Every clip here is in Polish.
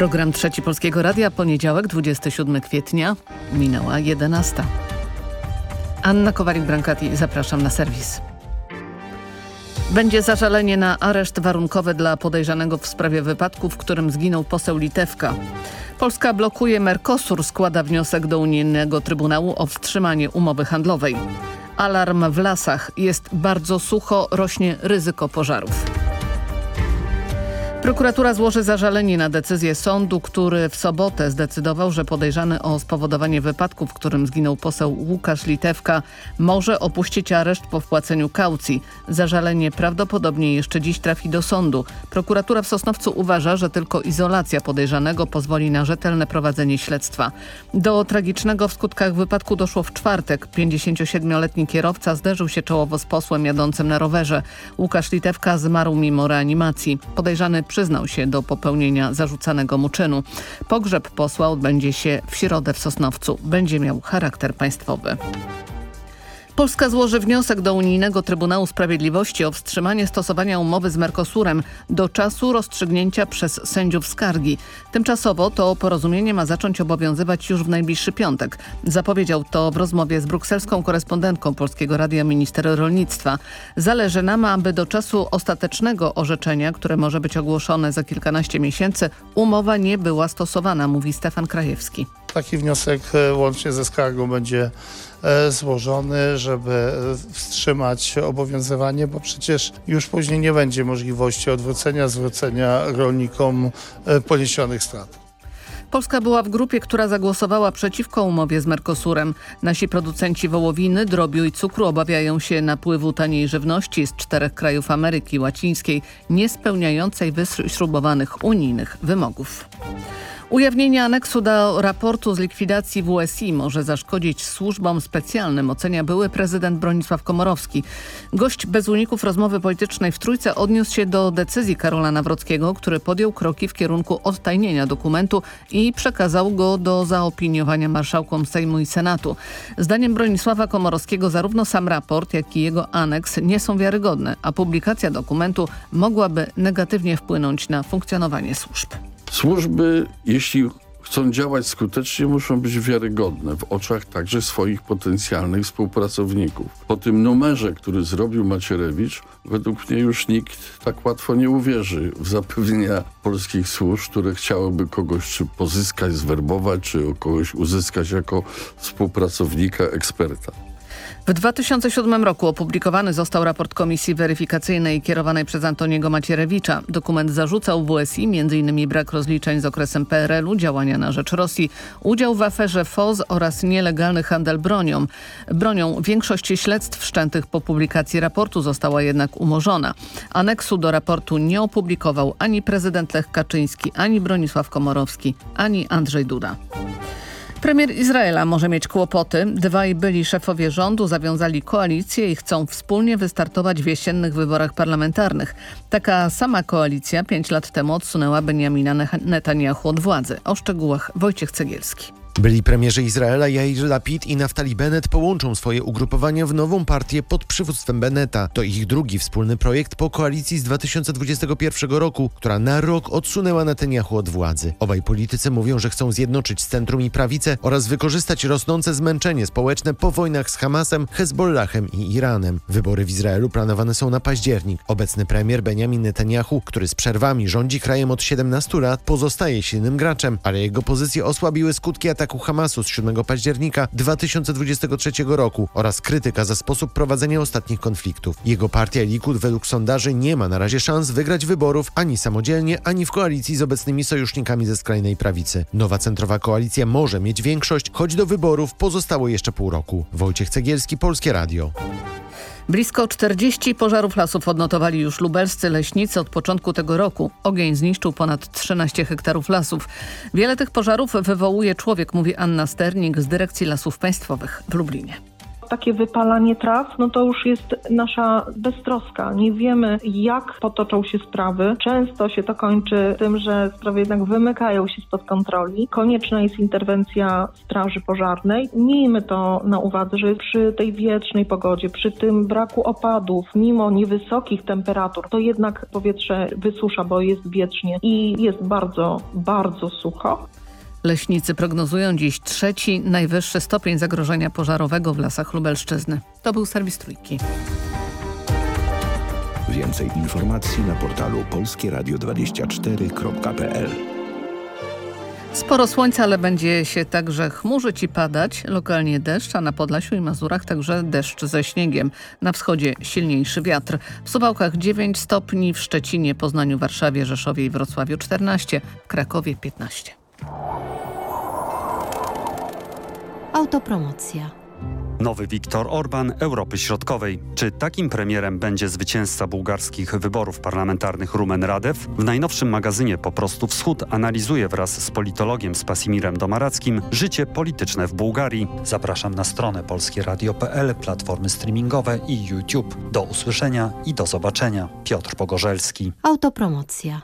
Program Trzeci Polskiego Radia, poniedziałek, 27 kwietnia, minęła 11. Anna Kowalik-Brankati, zapraszam na serwis. Będzie zażalenie na areszt warunkowy dla podejrzanego w sprawie wypadku, w którym zginął poseł Litewka. Polska blokuje Mercosur, składa wniosek do Unijnego Trybunału o wstrzymanie umowy handlowej. Alarm w lasach. Jest bardzo sucho, rośnie ryzyko pożarów. Prokuratura złoży zażalenie na decyzję sądu, który w sobotę zdecydował, że podejrzany o spowodowanie wypadku, w którym zginął poseł Łukasz Litewka, może opuścić areszt po wpłaceniu kaucji. Zażalenie prawdopodobnie jeszcze dziś trafi do sądu. Prokuratura w Sosnowcu uważa, że tylko izolacja podejrzanego pozwoli na rzetelne prowadzenie śledztwa. Do tragicznego w skutkach wypadku doszło w czwartek. 57-letni kierowca zderzył się czołowo z posłem jadącym na rowerze. Łukasz Litewka zmarł mimo reanimacji. Podejrzany przyznał się do popełnienia zarzucanego mu czynu. Pogrzeb posła odbędzie się w środę w Sosnowcu. Będzie miał charakter państwowy. Polska złoży wniosek do Unijnego Trybunału Sprawiedliwości o wstrzymanie stosowania umowy z Mercosurem do czasu rozstrzygnięcia przez sędziów skargi. Tymczasowo to porozumienie ma zacząć obowiązywać już w najbliższy piątek. Zapowiedział to w rozmowie z brukselską korespondentką Polskiego Radia Minister Rolnictwa. Zależy nam, aby do czasu ostatecznego orzeczenia, które może być ogłoszone za kilkanaście miesięcy, umowa nie była stosowana, mówi Stefan Krajewski. Taki wniosek e, łącznie ze skargą będzie złożony, żeby e, wstrzymać obowiązywanie, bo przecież już później nie będzie możliwości odwrócenia, zwrócenia rolnikom poniesionych strat. Polska była w grupie, która zagłosowała przeciwko umowie z Mercosurem. Nasi producenci wołowiny, drobiu i cukru obawiają się napływu taniej żywności z czterech krajów Ameryki Łacińskiej, nie spełniającej wyśrubowanych unijnych wymogów. Ujawnienie aneksu do raportu z likwidacji WSI może zaszkodzić służbom specjalnym, ocenia były prezydent Bronisław Komorowski. Gość bez uników rozmowy politycznej w Trójce odniósł się do decyzji Karola Nawrockiego, który podjął kroki w kierunku odtajnienia dokumentu i przekazał go do zaopiniowania marszałkom Sejmu i Senatu. Zdaniem Bronisława Komorowskiego zarówno sam raport, jak i jego aneks nie są wiarygodne, a publikacja dokumentu mogłaby negatywnie wpłynąć na funkcjonowanie służb. Służby, jeśli chcą działać skutecznie, muszą być wiarygodne w oczach także swoich potencjalnych współpracowników. Po tym numerze, który zrobił Macierewicz, według mnie już nikt tak łatwo nie uwierzy w zapewnienia polskich służb, które chciałyby kogoś czy pozyskać, zwerbować, czy kogoś uzyskać jako współpracownika, eksperta. W 2007 roku opublikowany został raport Komisji Weryfikacyjnej kierowanej przez Antoniego Macierewicza. Dokument zarzucał WSI m.in. brak rozliczeń z okresem PRL-u, działania na rzecz Rosji, udział w aferze FOZ oraz nielegalny handel bronią. Bronią większość śledztw wszczętych po publikacji raportu została jednak umorzona. Aneksu do raportu nie opublikował ani prezydent Lech Kaczyński, ani Bronisław Komorowski, ani Andrzej Duda. Premier Izraela może mieć kłopoty. Dwaj byli szefowie rządu zawiązali koalicję i chcą wspólnie wystartować w jesiennych wyborach parlamentarnych. Taka sama koalicja pięć lat temu odsunęła Benjamina Netanyahu od władzy. O szczegółach Wojciech Cegielski. Byli premierzy Izraela Jair Lapid i Naftali Bennett połączą swoje ugrupowania w nową partię pod przywództwem Bennetta. To ich drugi wspólny projekt po koalicji z 2021 roku, która na rok odsunęła Netanyahu od władzy. Obaj politycy mówią, że chcą zjednoczyć centrum i prawicę oraz wykorzystać rosnące zmęczenie społeczne po wojnach z Hamasem, Hezbollahem i Iranem. Wybory w Izraelu planowane są na październik. Obecny premier Benjamin Netanyahu, który z przerwami rządzi krajem od 17 lat, pozostaje silnym graczem, ale jego pozycje osłabiły skutki ataku ataku Hamasu z 7 października 2023 roku oraz krytyka za sposób prowadzenia ostatnich konfliktów. Jego partia Likud według sondaży nie ma na razie szans wygrać wyborów ani samodzielnie, ani w koalicji z obecnymi sojusznikami ze skrajnej prawicy. Nowa centrowa koalicja może mieć większość, choć do wyborów pozostało jeszcze pół roku. Wojciech Cegielski, Polskie Radio. Blisko 40 pożarów lasów odnotowali już lubelscy leśnicy od początku tego roku. Ogień zniszczył ponad 13 hektarów lasów. Wiele tych pożarów wywołuje człowiek, mówi Anna Sternik z Dyrekcji Lasów Państwowych w Lublinie takie wypalanie traw, no to już jest nasza beztroska. Nie wiemy, jak potoczą się sprawy. Często się to kończy tym, że sprawy jednak wymykają się spod kontroli. Konieczna jest interwencja Straży Pożarnej. Miejmy to na uwadze, że przy tej wietrznej pogodzie, przy tym braku opadów, mimo niewysokich temperatur, to jednak powietrze wysusza, bo jest wiecznie i jest bardzo, bardzo sucho. Leśnicy prognozują dziś trzeci najwyższy stopień zagrożenia pożarowego w lasach Lubelszczyzny. To był serwis Trójki. Więcej informacji na portalu polskieradio24.pl Sporo słońca, ale będzie się także chmurzyć i padać. Lokalnie deszcz, a na Podlasiu i Mazurach także deszcz ze śniegiem. Na wschodzie silniejszy wiatr. W Suwałkach 9 stopni, w Szczecinie, Poznaniu, Warszawie, Rzeszowie i Wrocławiu 14, w Krakowie 15. Autopromocja. Nowy Viktor Orban Europy Środkowej. Czy takim premierem będzie zwycięzca bułgarskich wyborów parlamentarnych Rumen Radew? W najnowszym magazynie Po prostu Wschód analizuje wraz z politologiem Spasimirem Domarackim życie polityczne w Bułgarii. Zapraszam na stronę polskieradio.pl, platformy streamingowe i YouTube. Do usłyszenia i do zobaczenia. Piotr Pogorzelski. Autopromocja.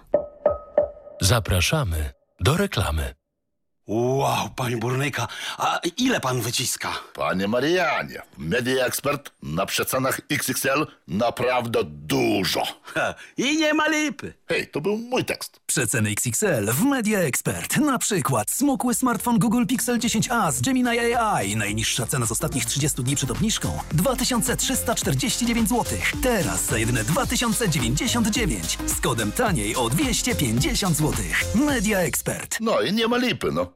Zapraszamy do reklamy. Wow, panie burnyka, a ile pan wyciska? Panie Marianie, Media Expert na przecenach XXL naprawdę dużo. Ha, I nie ma lipy. Hej, to był mój tekst. Przeceny XXL w Media Expert. Na przykład smukły smartfon Google Pixel 10a z Gemini AI. Najniższa cena z ostatnich 30 dni przed obniżką 2349 zł. Teraz za jedyne 2099 z kodem taniej o 250 zł. Media Expert. No i nie ma lipy, no.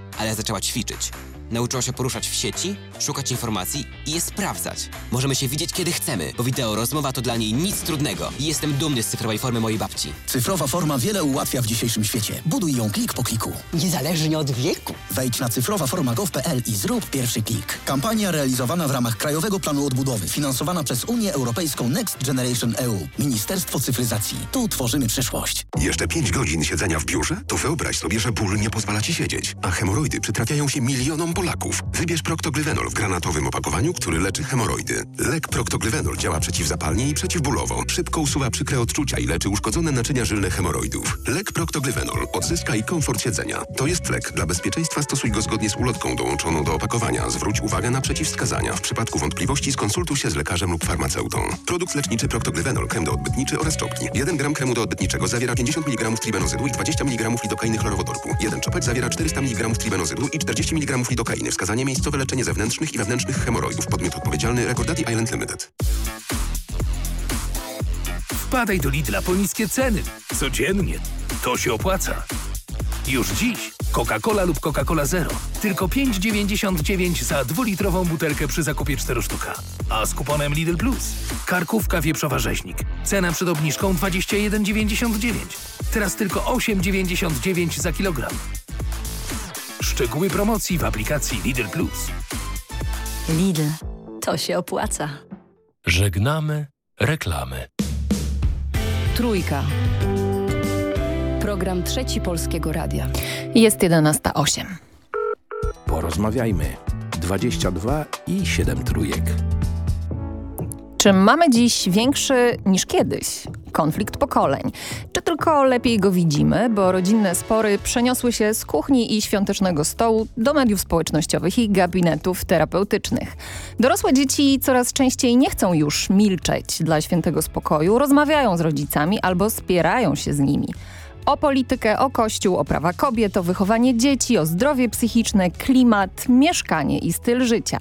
ale zaczęła ćwiczyć. Nauczyła się poruszać w sieci, szukać informacji i je sprawdzać. Możemy się widzieć kiedy chcemy, bo wideo rozmowa to dla niej nic trudnego. I jestem dumny z cyfrowej formy mojej babci. Cyfrowa forma wiele ułatwia w dzisiejszym świecie. Buduj ją klik po kliku. Niezależnie od wieku. Wejdź na cyfrowaforma.gov.pl i zrób pierwszy klik. Kampania realizowana w ramach Krajowego Planu Odbudowy, finansowana przez Unię Europejską Next Generation EU. Ministerstwo Cyfryzacji. Tu tworzymy przyszłość. Jeszcze 5 godzin siedzenia w biurze? To wyobraź sobie, że ból nie pozwala ci siedzieć. A hemoroidy przytrafiają się milionom Polaków. Wybierz Proctoglyvenol w granatowym opakowaniu, który leczy hemoroidy. Lek Proctoglyvenol działa przeciwzapalnie i przeciwbólowo. Szybko usuwa przykre odczucia i leczy uszkodzone naczynia żylne hemoroidów. Lek Proctoglyvenol. Odzyskaj komfort siedzenia. To jest lek. Dla bezpieczeństwa stosuj go zgodnie z ulotką dołączoną do opakowania. Zwróć uwagę na przeciwwskazania. W przypadku wątpliwości skonsultuj się z lekarzem lub farmaceutą. Produkt leczniczy Proctoglyvenol, krem doodbytniczy oraz czopki. 1 gram kremu doodbytniczego zawiera 50 mg tribenozydu i 20 mg lidokainy chlorowodorku. Jeden zawiera 400 mg i 40 mg lidokainy. Wskazanie miejscowe leczenie zewnętrznych i wewnętrznych hemoroidów. Podmiot odpowiedzialny Recordati Island Limited. Wpadaj do Lidla po niskie ceny. Codziennie. To się opłaca. Już dziś Coca-Cola lub Coca-Cola Zero. Tylko 5,99 za dwulitrową butelkę przy zakupie 4 sztuka. A z kuponem Lidl Plus. Karkówka wieprzowa rzeźnik. Cena przed obniżką 21,99. Teraz tylko 8,99 za kilogram. Szczegóły promocji w aplikacji Lidl Plus. Lidl. To się opłaca. Żegnamy reklamy. Trójka. Program Trzeci Polskiego Radia. Jest 11.08. Porozmawiajmy. 22 i 7 trójek. Czy mamy dziś większy niż kiedyś konflikt pokoleń? Czy tylko lepiej go widzimy, bo rodzinne spory przeniosły się z kuchni i świątecznego stołu do mediów społecznościowych i gabinetów terapeutycznych? Dorosłe dzieci coraz częściej nie chcą już milczeć dla świętego spokoju, rozmawiają z rodzicami albo spierają się z nimi. O politykę, o kościół, o prawa kobiet, o wychowanie dzieci, o zdrowie psychiczne, klimat, mieszkanie i styl życia.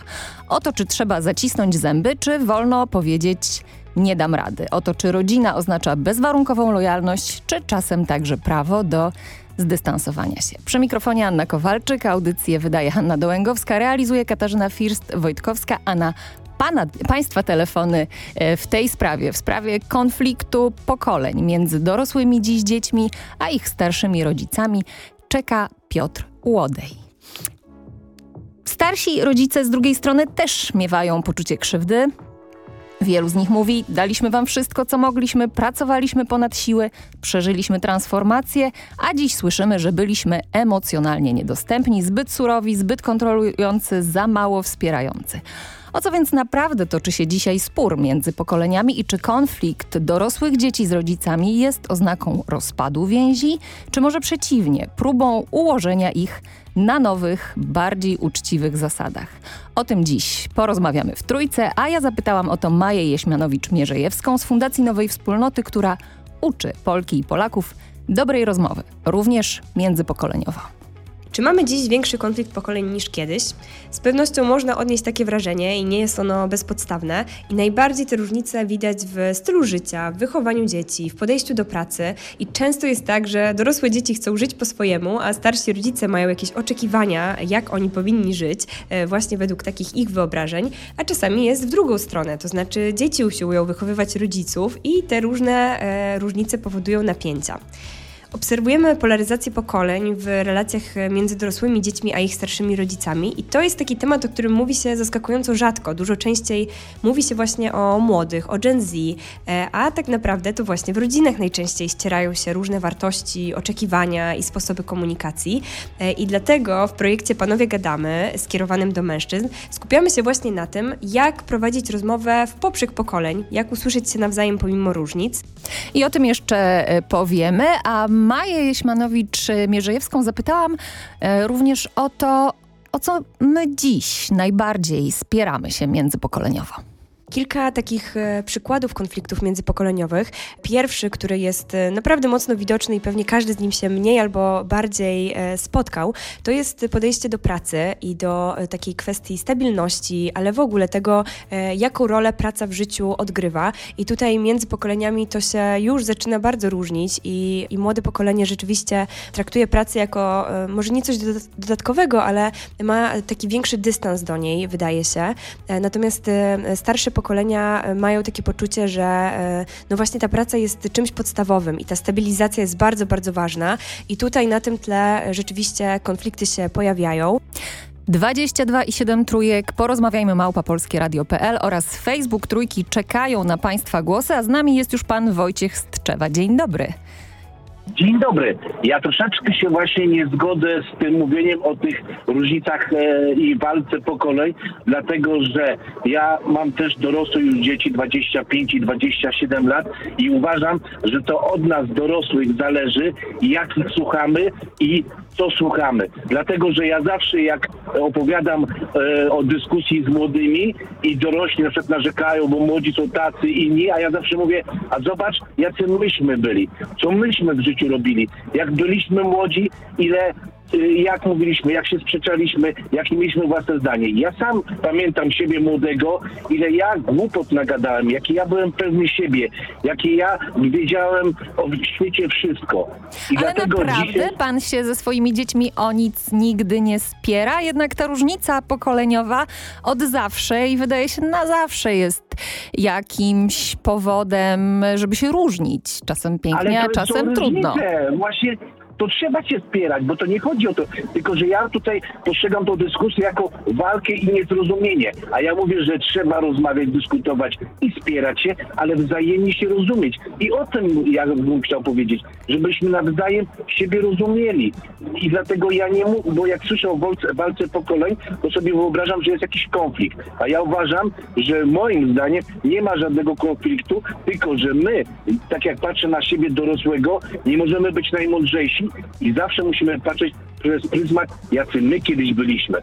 O to, czy trzeba zacisnąć zęby, czy wolno powiedzieć nie dam rady. O to, czy rodzina oznacza bezwarunkową lojalność, czy czasem także prawo do zdystansowania się. Przy mikrofonie Anna Kowalczyk, audycję wydaje Hanna Dołęgowska, realizuje Katarzyna First-Wojtkowska, a na pana, państwa telefony w tej sprawie, w sprawie konfliktu pokoleń między dorosłymi dziś dziećmi, a ich starszymi rodzicami, czeka Piotr Łodej. Starsi rodzice z drugiej strony też miewają poczucie krzywdy, Wielu z nich mówi, daliśmy wam wszystko, co mogliśmy, pracowaliśmy ponad siły, przeżyliśmy transformację, a dziś słyszymy, że byliśmy emocjonalnie niedostępni, zbyt surowi, zbyt kontrolujący, za mało wspierający. O co więc naprawdę toczy się dzisiaj spór między pokoleniami i czy konflikt dorosłych dzieci z rodzicami jest oznaką rozpadu więzi, czy może przeciwnie, próbą ułożenia ich na nowych, bardziej uczciwych zasadach. O tym dziś porozmawiamy w Trójce, a ja zapytałam o to Maję Jeśmianowicz-Mierzejewską z Fundacji Nowej Wspólnoty, która uczy Polki i Polaków dobrej rozmowy, również międzypokoleniowo. Czy mamy dziś większy konflikt pokoleń niż kiedyś? Z pewnością można odnieść takie wrażenie i nie jest ono bezpodstawne. I najbardziej te różnice widać w stylu życia, w wychowaniu dzieci, w podejściu do pracy. I często jest tak, że dorosłe dzieci chcą żyć po swojemu, a starsi rodzice mają jakieś oczekiwania, jak oni powinni żyć, e, właśnie według takich ich wyobrażeń. A czasami jest w drugą stronę, to znaczy dzieci usiłują wychowywać rodziców i te różne e, różnice powodują napięcia. Obserwujemy polaryzację pokoleń w relacjach między dorosłymi dziećmi a ich starszymi rodzicami i to jest taki temat, o którym mówi się zaskakująco rzadko. Dużo częściej mówi się właśnie o młodych, o Gen Z, e, a tak naprawdę to właśnie w rodzinach najczęściej ścierają się różne wartości, oczekiwania i sposoby komunikacji. E, I dlatego w projekcie Panowie Gadamy, skierowanym do mężczyzn, skupiamy się właśnie na tym, jak prowadzić rozmowę w poprzek pokoleń, jak usłyszeć się nawzajem pomimo różnic. I o tym jeszcze e, powiemy, a Maję Jeśmanowicz-Mierzejewską zapytałam e, również o to, o co my dziś najbardziej spieramy się międzypokoleniowo. Kilka takich e, przykładów konfliktów międzypokoleniowych. Pierwszy, który jest e, naprawdę mocno widoczny i pewnie każdy z nim się mniej albo bardziej e, spotkał, to jest podejście do pracy i do takiej kwestii stabilności, ale w ogóle tego, jaką rolę praca w życiu odgrywa. I tutaj między pokoleniami to się już zaczyna bardzo różnić i, i młode pokolenie rzeczywiście traktuje pracę jako może nie coś dodatkowego, ale ma taki większy dystans do niej, wydaje się. Natomiast starsze pokolenia e, mają takie poczucie, że e, no właśnie ta praca jest czymś podstawowym i ta stabilizacja jest bardzo, bardzo ważna. I tutaj na tym tle rzeczywiście konflikty się pojawiają. 22 i 7 trójek, porozmawiajmy małpapolskieradio.pl oraz Facebook Trójki czekają na Państwa głosy, a z nami jest już Pan Wojciech Stczewa. Dzień dobry. Dzień dobry. Ja troszeczkę się właśnie nie zgodzę z tym mówieniem o tych różnicach e, i walce pokoleń, dlatego że ja mam też dorosłe już dzieci 25 i 27 lat i uważam, że to od nas dorosłych zależy, jak ich słuchamy i co słuchamy. Dlatego, że ja zawsze jak opowiadam e, o dyskusji z młodymi i dorośli na przykład narzekają, bo młodzi są tacy inni, a ja zawsze mówię, a zobacz, jacy myśmy byli, co myśmy w życiu robili. Jak byliśmy młodzi, ile jak mówiliśmy, jak się sprzeczaliśmy, jakie mieliśmy własne zdanie. Ja sam pamiętam siebie młodego, ile ja głupot nagadałem, jaki ja byłem pewny siebie, jakie ja wiedziałem o świecie wszystko. I Ale naprawdę dzisiaj... pan się ze swoimi dziećmi o nic nigdy nie spiera? Jednak ta różnica pokoleniowa od zawsze i wydaje się na zawsze jest jakimś powodem, żeby się różnić. Czasem pięknie, a czasem trudno. Właśnie to trzeba się wspierać, bo to nie chodzi o to, tylko że ja tutaj postrzegam tą dyskusję jako walkę i niezrozumienie, a ja mówię, że trzeba rozmawiać, dyskutować i wspierać się, ale wzajemnie się rozumieć. I o tym ja bym chciał powiedzieć, żebyśmy nawzajem siebie rozumieli. I dlatego ja nie mówię, bo jak słyszę o walce, walce pokoleń, to sobie wyobrażam, że jest jakiś konflikt. A ja uważam, że moim zdaniem nie ma żadnego konfliktu, tylko że my, tak jak patrzę na siebie dorosłego, nie możemy być najmądrzejsi, i zawsze musimy patrzeć przez pryzmat, jacy my kiedyś byliśmy.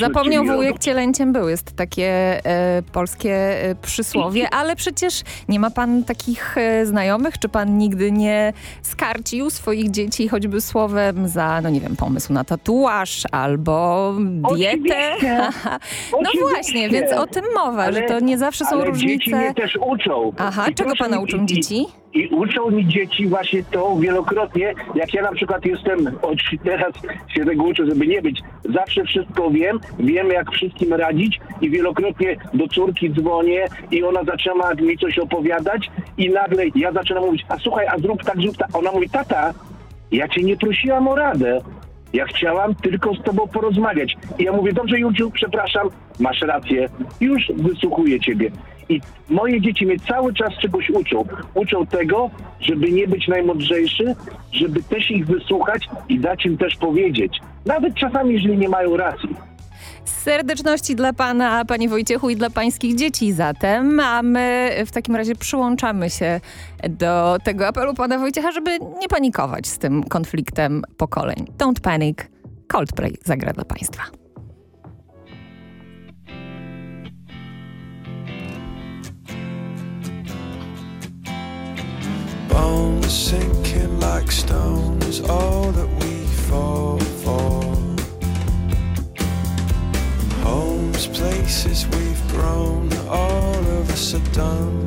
Zapomniał wujek cielęciem był, jest takie e, polskie e, przysłowie, ale przecież nie ma pan takich e, znajomych, czy pan nigdy nie skarcił swoich dzieci choćby słowem za, no nie wiem, pomysł na tatuaż albo dietę? no właśnie, więc o tym mowa, ale, że to nie zawsze są różnice. dzieci mnie też uczą. Aha, I czego pana uczą dzieci? I uczą mi dzieci właśnie to wielokrotnie, jak ja na przykład jestem, teraz się tego uczę, żeby nie być, zawsze wszystko wiem, wiem jak wszystkim radzić i wielokrotnie do córki dzwonię i ona zaczyna mi coś opowiadać i nagle ja zaczynam mówić, a słuchaj, a zrób tak, zrób tak. Ona mówi, tata, ja cię nie prosiłam o radę. Ja chciałam tylko z tobą porozmawiać. I ja mówię, dobrze Juciu, przepraszam, masz rację, już wysłuchuję ciebie. I moje dzieci mnie cały czas czegoś uczą. Uczą tego, żeby nie być najmądrzejszy, żeby też ich wysłuchać i dać im też powiedzieć. Nawet czasami, jeżeli nie mają racji. Serdeczności dla Pana, Panie Wojciechu i dla Pańskich dzieci zatem, a my w takim razie przyłączamy się do tego apelu Pana Wojciecha, żeby nie panikować z tym konfliktem pokoleń. Don't panic. Coldplay zagra dla Państwa. Sinking like stone is all that we fall for. Homes, places we've grown, all of us are done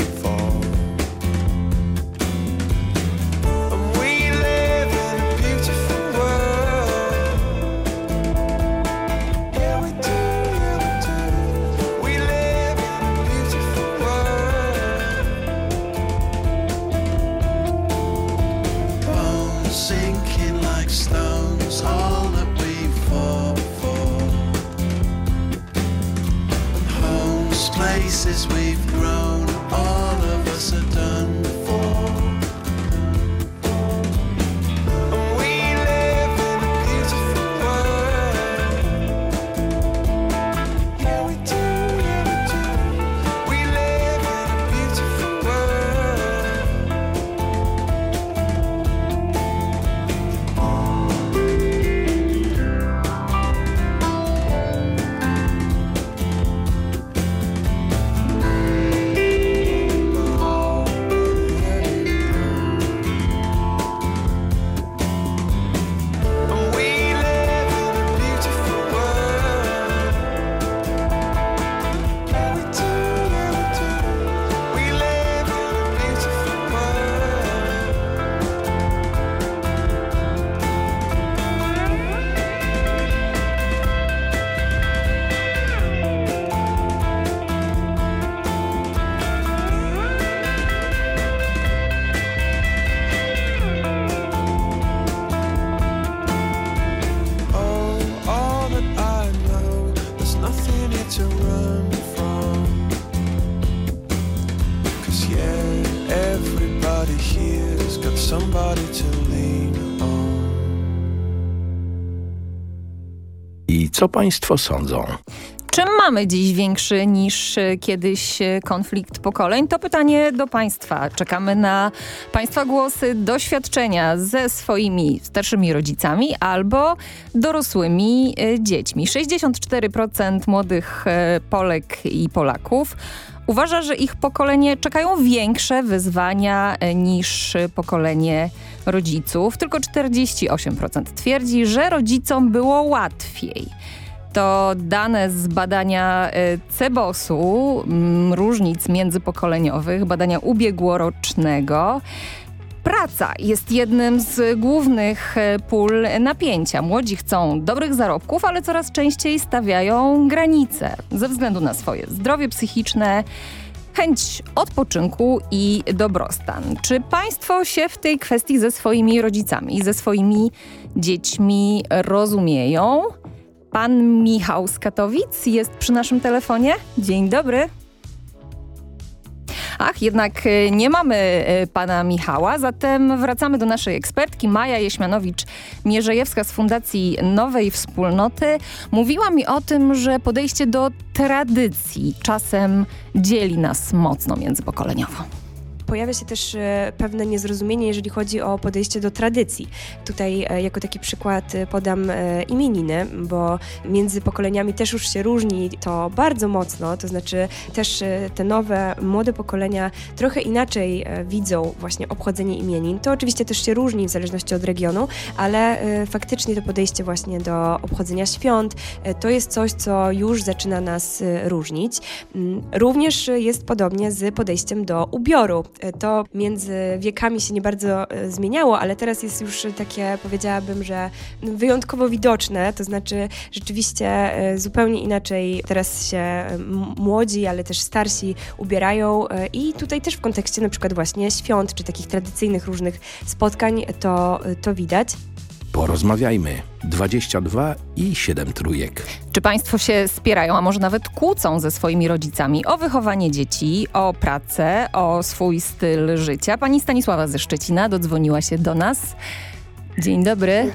co Państwo sądzą? Czy mamy dziś większy niż e, kiedyś e, konflikt pokoleń? To pytanie do Państwa. Czekamy na Państwa głosy, doświadczenia ze swoimi starszymi rodzicami albo dorosłymi e, dziećmi. 64% młodych Polek i Polaków uważa, że ich pokolenie czekają większe wyzwania e, niż pokolenie rodziców. Tylko 48% twierdzi, że rodzicom było łatwiej. To dane z badania e, Cebosu, różnic międzypokoleniowych, badania ubiegłorocznego. Praca jest jednym z głównych e, pól napięcia. Młodzi chcą dobrych zarobków, ale coraz częściej stawiają granice ze względu na swoje zdrowie psychiczne, chęć odpoczynku i dobrostan. Czy państwo się w tej kwestii ze swoimi rodzicami, ze swoimi dziećmi rozumieją? Pan Michał z Katowic jest przy naszym telefonie. Dzień dobry. Ach, jednak e, nie mamy e, pana Michała, zatem wracamy do naszej ekspertki Maja Jeśmianowicz-Mierzejewska z Fundacji Nowej Wspólnoty. Mówiła mi o tym, że podejście do tradycji czasem dzieli nas mocno międzypokoleniowo. Pojawia się też e, pewne niezrozumienie, jeżeli chodzi o podejście do tradycji. Tutaj e, jako taki przykład e, podam imieniny, bo między pokoleniami też już się różni to bardzo mocno, to znaczy też te nowe, młode pokolenia trochę inaczej widzą właśnie obchodzenie imienin. To oczywiście też się różni w zależności od regionu, ale faktycznie to podejście właśnie do obchodzenia świąt to jest coś, co już zaczyna nas różnić. Mm, Również jest podobnie z podejściem do ubioru. E, To między wiekami się nie bardzo e, zmieniało, ale teraz jest już takie, powiedziałabym, że wyjątkowo widoczne, to znaczy rzeczywiście e, zupełnie inaczej teraz się młodzi, ale też starsi ubierają i tutaj też w kontekście na przykład właśnie świąt, czy takich tradycyjnych różnych spotkań to, to widać. Porozmawiajmy. 22 i 7 trójek. Czy państwo się spierają, a może nawet kłócą ze swoimi rodzicami o wychowanie dzieci, o pracę, o swój styl życia? Pani Stanisława ze Szczecina dodzwoniła się do nas. Dzień dobry.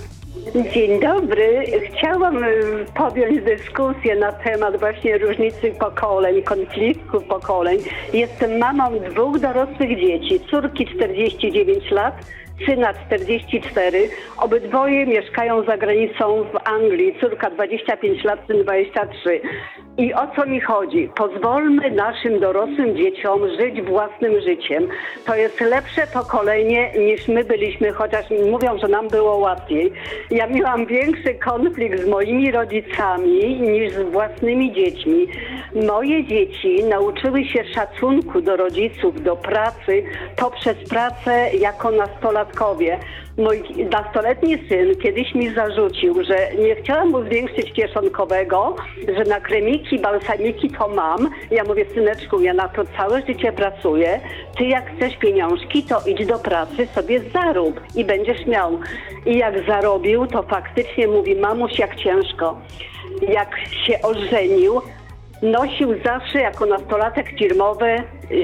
Dzień dobry. Chciałam y, podjąć dyskusję na temat właśnie różnicy pokoleń, konfliktu pokoleń. Jestem mamą dwóch dorosłych dzieci, córki 49 lat, syna 44. Obydwoje mieszkają za granicą w Anglii. Córka 25 lat, syn 23. I o co mi chodzi? Pozwólmy naszym dorosłym dzieciom żyć własnym życiem. To jest lepsze pokolenie niż my byliśmy, chociaż mówią, że nam było łatwiej. Ja miałam większy konflikt z moimi rodzicami niż z własnymi dziećmi. Moje dzieci nauczyły się szacunku do rodziców, do pracy poprzez pracę jako nastolatkowie. Mój nastoletni syn kiedyś mi zarzucił, że nie chciałam mu zwiększyć kieszonkowego, że na kremiki, balsamiki to mam. Ja mówię, syneczku, ja na to całe życie pracuję. Ty jak chcesz pieniążki, to idź do pracy, sobie zarób i będziesz miał. I jak zarobił, to faktycznie mówi, mamuś, jak ciężko. Jak się ożenił, nosił zawsze jako nastolatek firmowe y,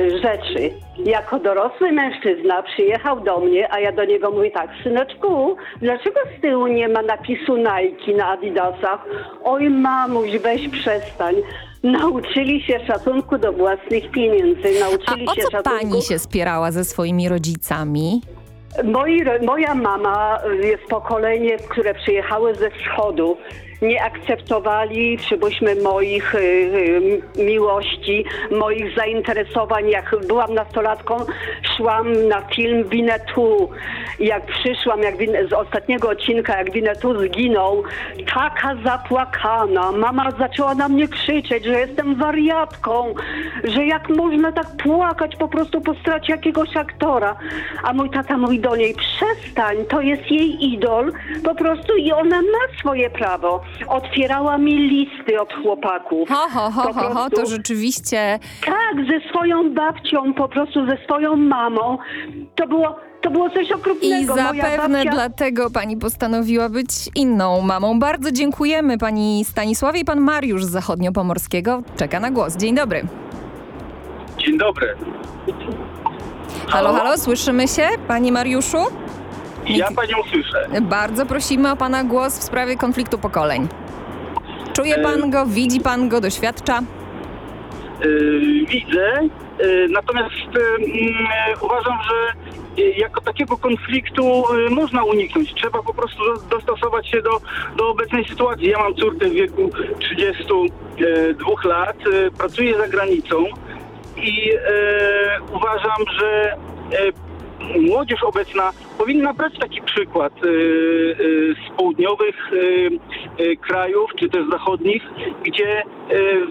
y, rzeczy. Jako dorosły mężczyzna przyjechał do mnie, a ja do niego mówię tak, syneczku, dlaczego z tyłu nie ma napisu Nike na Adidasach? Oj mamuś, weź przestań. Nauczyli się szacunku do własnych pieniędzy, nauczyli A o się co szacunku... pani się spierała ze swoimi rodzicami? Moi, moja mama jest pokolenie, które przyjechały ze wschodu. Nie akceptowali, przypuśćmy, moich y, y, miłości, moich zainteresowań. Jak byłam nastolatką, szłam na film Winnetou. Jak przyszłam jak z ostatniego odcinka, jak Winnetou zginął, taka zapłakana. Mama zaczęła na mnie krzyczeć, że jestem wariatką, że jak można tak płakać po prostu po stracie jakiegoś aktora. A mój tata mówi do niej, przestań, to jest jej idol po prostu i ona ma swoje prawo. Otwierała mi listy od chłopaków. Ho, ho, ho, ho, ho, to rzeczywiście... Tak, ze swoją babcią, po prostu ze swoją mamą. To było, to było coś I okropnego. Moja zapewne babcia... dlatego pani postanowiła być inną mamą. Bardzo dziękujemy pani Stanisławie i pan Mariusz z Zachodniopomorskiego czeka na głos. Dzień dobry. Dzień dobry. Halo, halo, słyszymy się, panie Mariuszu? Ja panią słyszę. Bardzo prosimy o pana głos w sprawie konfliktu pokoleń. Czuje pan go, widzi pan go, doświadcza? Yy, widzę, yy, natomiast yy, uważam, że jako takiego konfliktu można uniknąć. Trzeba po prostu do- dostosować się do, do obecnej sytuacji. Ja mam córkę w wieku 32 lat, pracuję za granicą i uważam, że młodzież obecna powinna brać taki przykład yy, yy, z południowych yy, krajów, czy też zachodnich, gdzie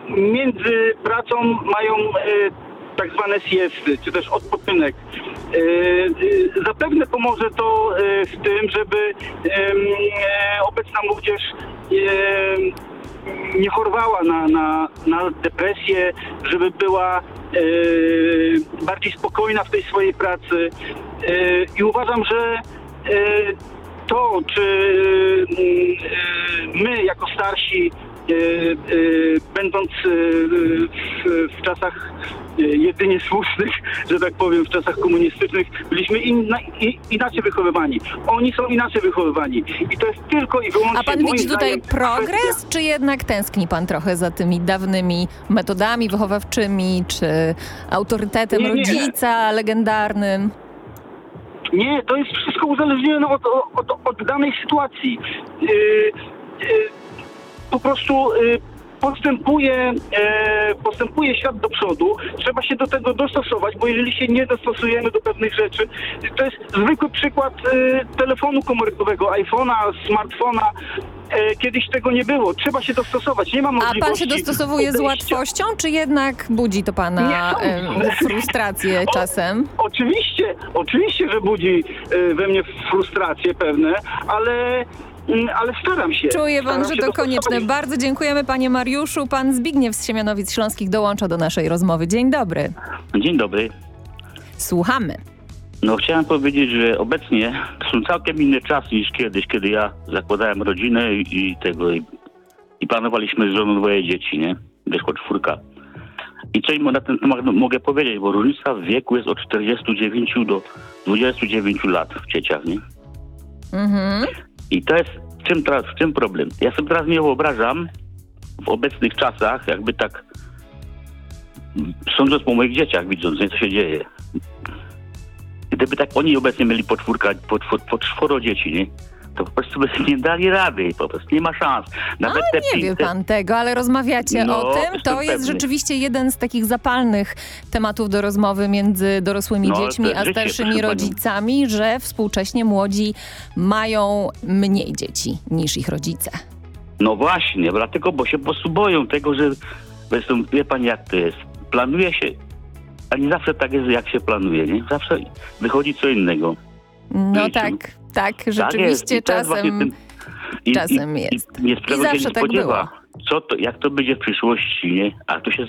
między pracą mają tak zwane siesty, czy też odpoczynek. Zapewne pomoże to w tym, żeby yy, obecna młodzież nie chorowała na, na, na depresję, żeby była e, bardziej spokojna w tej swojej pracy. E, I uważam, że e, to, czy e, my jako starsi, e, e, będąc e, w, czasach e, jedynie słusznych, że tak powiem, w czasach komunistycznych, byliśmy inna, inaczej wychowywani. Oni są inaczej wychowywani. I to jest tylko i wyłącznie A pan widzi tutaj progres, czy jednak tęskni pan trochę za tymi dawnymi metodami wychowawczymi, czy autorytetem Nie, nie. rodzica legendarnym? Nie, to jest wszystko uzależnione od, od, od danej sytuacji. Yy, yy, po prostu yy, postępuje, e, postępuje świat do przodu, trzeba się do tego dostosować, bo jeżeli się nie dostosujemy do pewnych rzeczy, to jest zwykły przykład e, telefonu komórkowego, iPhone'a, smartfona. E, kiedyś tego nie było. Trzeba się dostosować. Nie ma A możliwości. pan się dostosowuje z łatwością, czy jednak budzi to pana Nie frustrację czasem? Oczywiście, oczywiście, że budzi e, we mnie frustracje pewne, ale, ale staram się. Czuje pan, Staram że to konieczne. Bardzo dziękujemy panie Mariuszu. Pan Zbigniew z Siemianowic Śląskich dołącza do naszej rozmowy. Dzień dobry. Dzień dobry. Słuchamy. No chciałem powiedzieć, że obecnie są całkiem inne czasy niż kiedyś, kiedy ja zakładałem rodzinę i, i tego i, i planowaliśmy z żoną dwoje dzieci, nie? Wyszła czwórka. I co im na ten temat mogę powiedzieć, bo różnica w wieku jest od 49 do 29 lat w dzieciach, nie? Mhm. I to jest w czym, teraz, w czym problem? Ja sobie teraz nie wyobrażam w obecnych czasach, jakby tak sądząc po moich dzieciach, widząc, co się dzieje. Gdyby tak oni obecnie mieli po czwórka, po, czwór, po czworo dzieci, nie? To po prostu by nie dali rady, po prostu nie ma szans. Nawet te Nie wie pan tego, ale rozmawiacie No, o tym. To jest rzeczywiście jeden z takich zapalnych tematów do rozmowy między dorosłymi No, dziećmi a życie, starszymi panią. rodzicami, że współcześnie młodzi mają mniej dzieci niż ich rodzice. No właśnie, dlatego, bo się po prostu boją tego, że zresztą wie pani jak to jest. Planuje się, a nie zawsze tak jest, jak się planuje, nie? Zawsze wychodzi co innego. No tak, tak, Tak rzeczywiście to jest czasem, tym- i- czasem i, jest. I, nie I zawsze się tak spodziewa. Co to, jak to będzie w przyszłości, nie? A tu się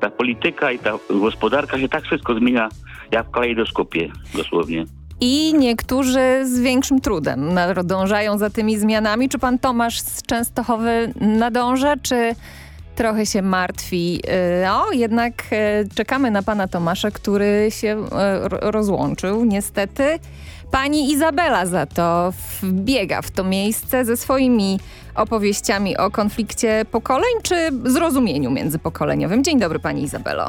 ta polityka i ta gospodarka się tak wszystko zmienia, jak w kalejdoskopie, dosłownie. I niektórzy z większym trudem nadążają za tymi zmianami. Czy pan Tomasz z Częstochowy nadąża, czy trochę się martwi? Yy, O, jednak e, czekamy na pana Tomasza, który się ro- rozłączył, niestety. Pani Izabela za to wbiega w to miejsce ze swoimi opowieściami o konflikcie pokoleń, czy zrozumieniu międzypokoleniowym. Dzień dobry pani Izabelo.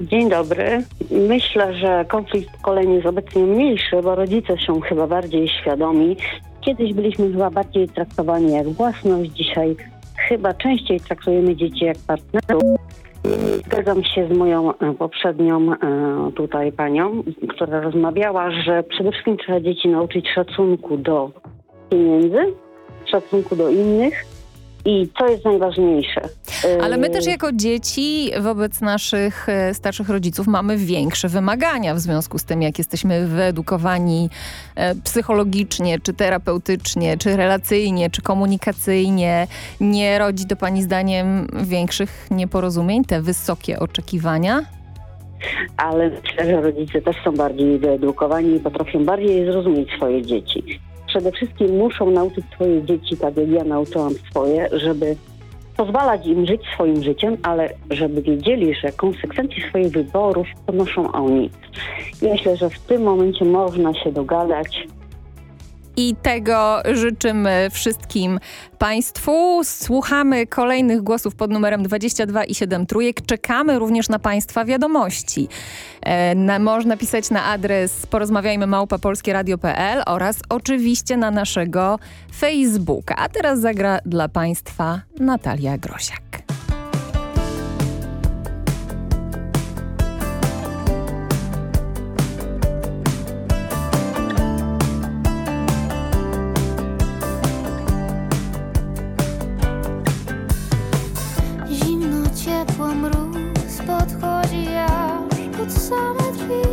Dzień dobry. Myślę, że konflikt pokoleń jest obecnie mniejszy, bo rodzice są chyba bardziej świadomi. Kiedyś byliśmy chyba bardziej traktowani jak własność, dzisiaj chyba częściej traktujemy dzieci jak partnerów. Zgadzam się z moją e, poprzednią e, tutaj panią, która rozmawiała, że przede wszystkim trzeba dzieci nauczyć szacunku do pieniędzy, szacunku do innych i to jest najważniejsze. Ale my E, też jako dzieci wobec naszych e, starszych rodziców mamy większe wymagania w związku z tym, jak jesteśmy wyedukowani e, psychologicznie, czy terapeutycznie, czy relacyjnie, czy komunikacyjnie. Nie rodzi to pani zdaniem większych nieporozumień, te wysokie oczekiwania? ale myślę, że rodzice też są bardziej wyedukowani i potrafią bardziej zrozumieć swoje dzieci. Przede wszystkim muszą nauczyć swoje dzieci, tak jak ja nauczyłam swoje, żeby pozwalać im żyć swoim życiem, ale żeby wiedzieli, że konsekwencje swoich wyborów ponoszą oni. I myślę, że w tym momencie można się dogadać, I tego życzymy wszystkim Państwu. Słuchamy kolejnych głosów pod numerem 22 i 7 trójek. Czekamy również na Państwa wiadomości. E, na, można pisać na adres porozmawiajmy małpapolskieradio.pl oraz oczywiście na naszego Facebooka. A teraz zagra dla Państwa Natalia Grosiak. Aż pod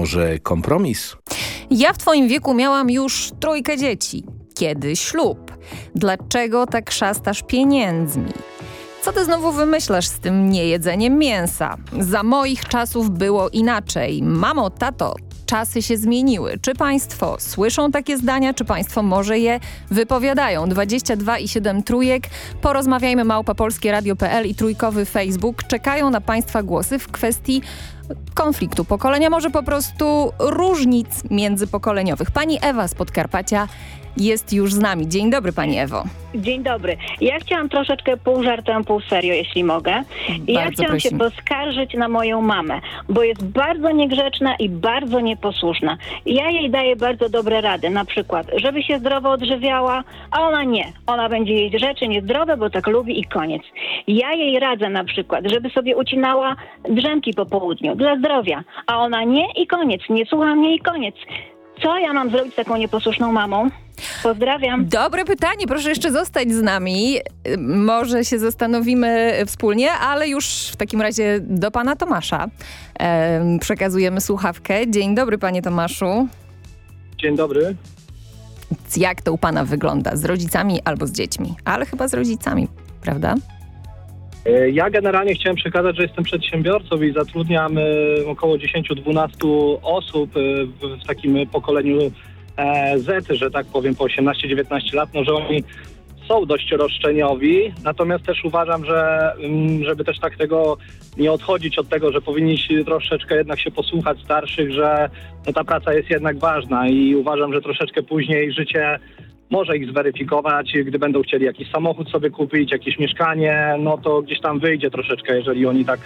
może kompromis? Ja w twoim wieku miałam już trójkę dzieci. Kiedy ślub? Dlaczego tak szastasz pieniędzmi? Co ty znowu wymyślasz z tym niejedzeniem mięsa? Za moich czasów było inaczej. Mamo, tato, czasy się zmieniły. Czy państwo słyszą takie zdania, czy państwo może je wypowiadają? 22 i 7 trójek. Porozmawiajmy małpa polskie radio.pl i trójkowy Facebook. Czekają na państwa głosy w kwestii konfliktu pokolenia, może po prostu różnic międzypokoleniowych. Pani Ewa z Podkarpacia jest już z nami. Dzień dobry Pani Ewo. Dzień dobry. Ja chciałam troszeczkę pół żartem, pół serio, jeśli mogę. I ja chciałam się prosimy. poskarżyć na moją mamę, bo jest bardzo niegrzeczna i bardzo nieposłuszna. Ja jej daję bardzo dobre rady, na przykład, żeby się zdrowo odżywiała, a ona nie. Ona będzie jeść rzeczy niezdrowe, bo tak lubi i koniec. Ja jej radzę na przykład, żeby sobie ucinała drzemki po południu dla zdrowia, a ona nie i koniec. Nie słucha mnie i koniec. Co ja mam zrobić z taką nieposłuszną mamą? Pozdrawiam. Dobre pytanie, proszę jeszcze zostać z nami. Może się zastanowimy wspólnie, ale już w takim razie do Pana Tomasza em, przekazujemy słuchawkę. Dzień dobry Panie Tomaszu. Dzień dobry. Jak to u Pana wygląda? Z rodzicami albo z dziećmi? Ale chyba z rodzicami, prawda? E, Ja generalnie chciałem przekazać, że jestem przedsiębiorcą i zatrudniam e, około 10-12 osób e, w, takim pokoleniu Z, że tak powiem, po 18-19 lat, no że oni są dość roszczeniowi, natomiast też uważam, że mm, żeby też tak tego nie odchodzić od tego, że powinniśmy troszeczkę jednak się posłuchać starszych, że no, ta praca jest jednak ważna i uważam, że troszeczkę później życie może ich zweryfikować, gdy będą chcieli jakiś samochód sobie kupić, jakieś mieszkanie, no to gdzieś tam wyjdzie troszeczkę, jeżeli oni tak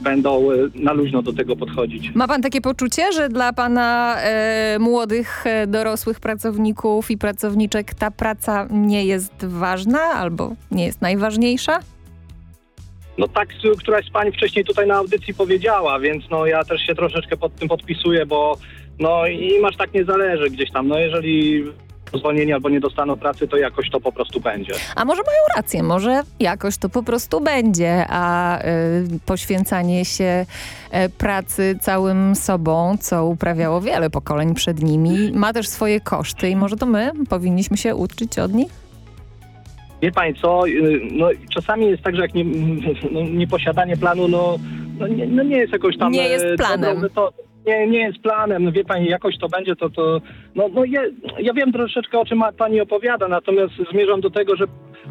będą y, na luźno do tego podchodzić. Ma Pan takie poczucie, że dla Pana e, młodych, e, dorosłych pracowników i pracowniczek ta praca nie jest ważna albo nie jest najważniejsza? No tak, któraś z pań wcześniej tutaj na audycji powiedziała, więc no ja też się troszeczkę pod tym podpisuję, bo no i masz tak nie zależy gdzieś tam, no jeżeli zwolnieni albo nie dostaną pracy, to jakoś to po prostu będzie. A może mają rację, może jakoś to po prostu będzie, a y, poświęcanie się e, pracy całym sobą, co uprawiało wiele pokoleń przed nimi, ma też swoje koszty i może to my powinniśmy się uczyć od nich? Wie pani co, y, no czasami jest tak, że jak nie, no, nieposiadanie planu, no, no, nie, no nie jest jakoś tam... Nie jest e, planem. dobrą metodą. Nie, nie jest planem. No wie pani, jakoś to będzie, to... to no, no ja, ja wiem troszeczkę, o czym pani opowiada, natomiast zmierzam do tego, że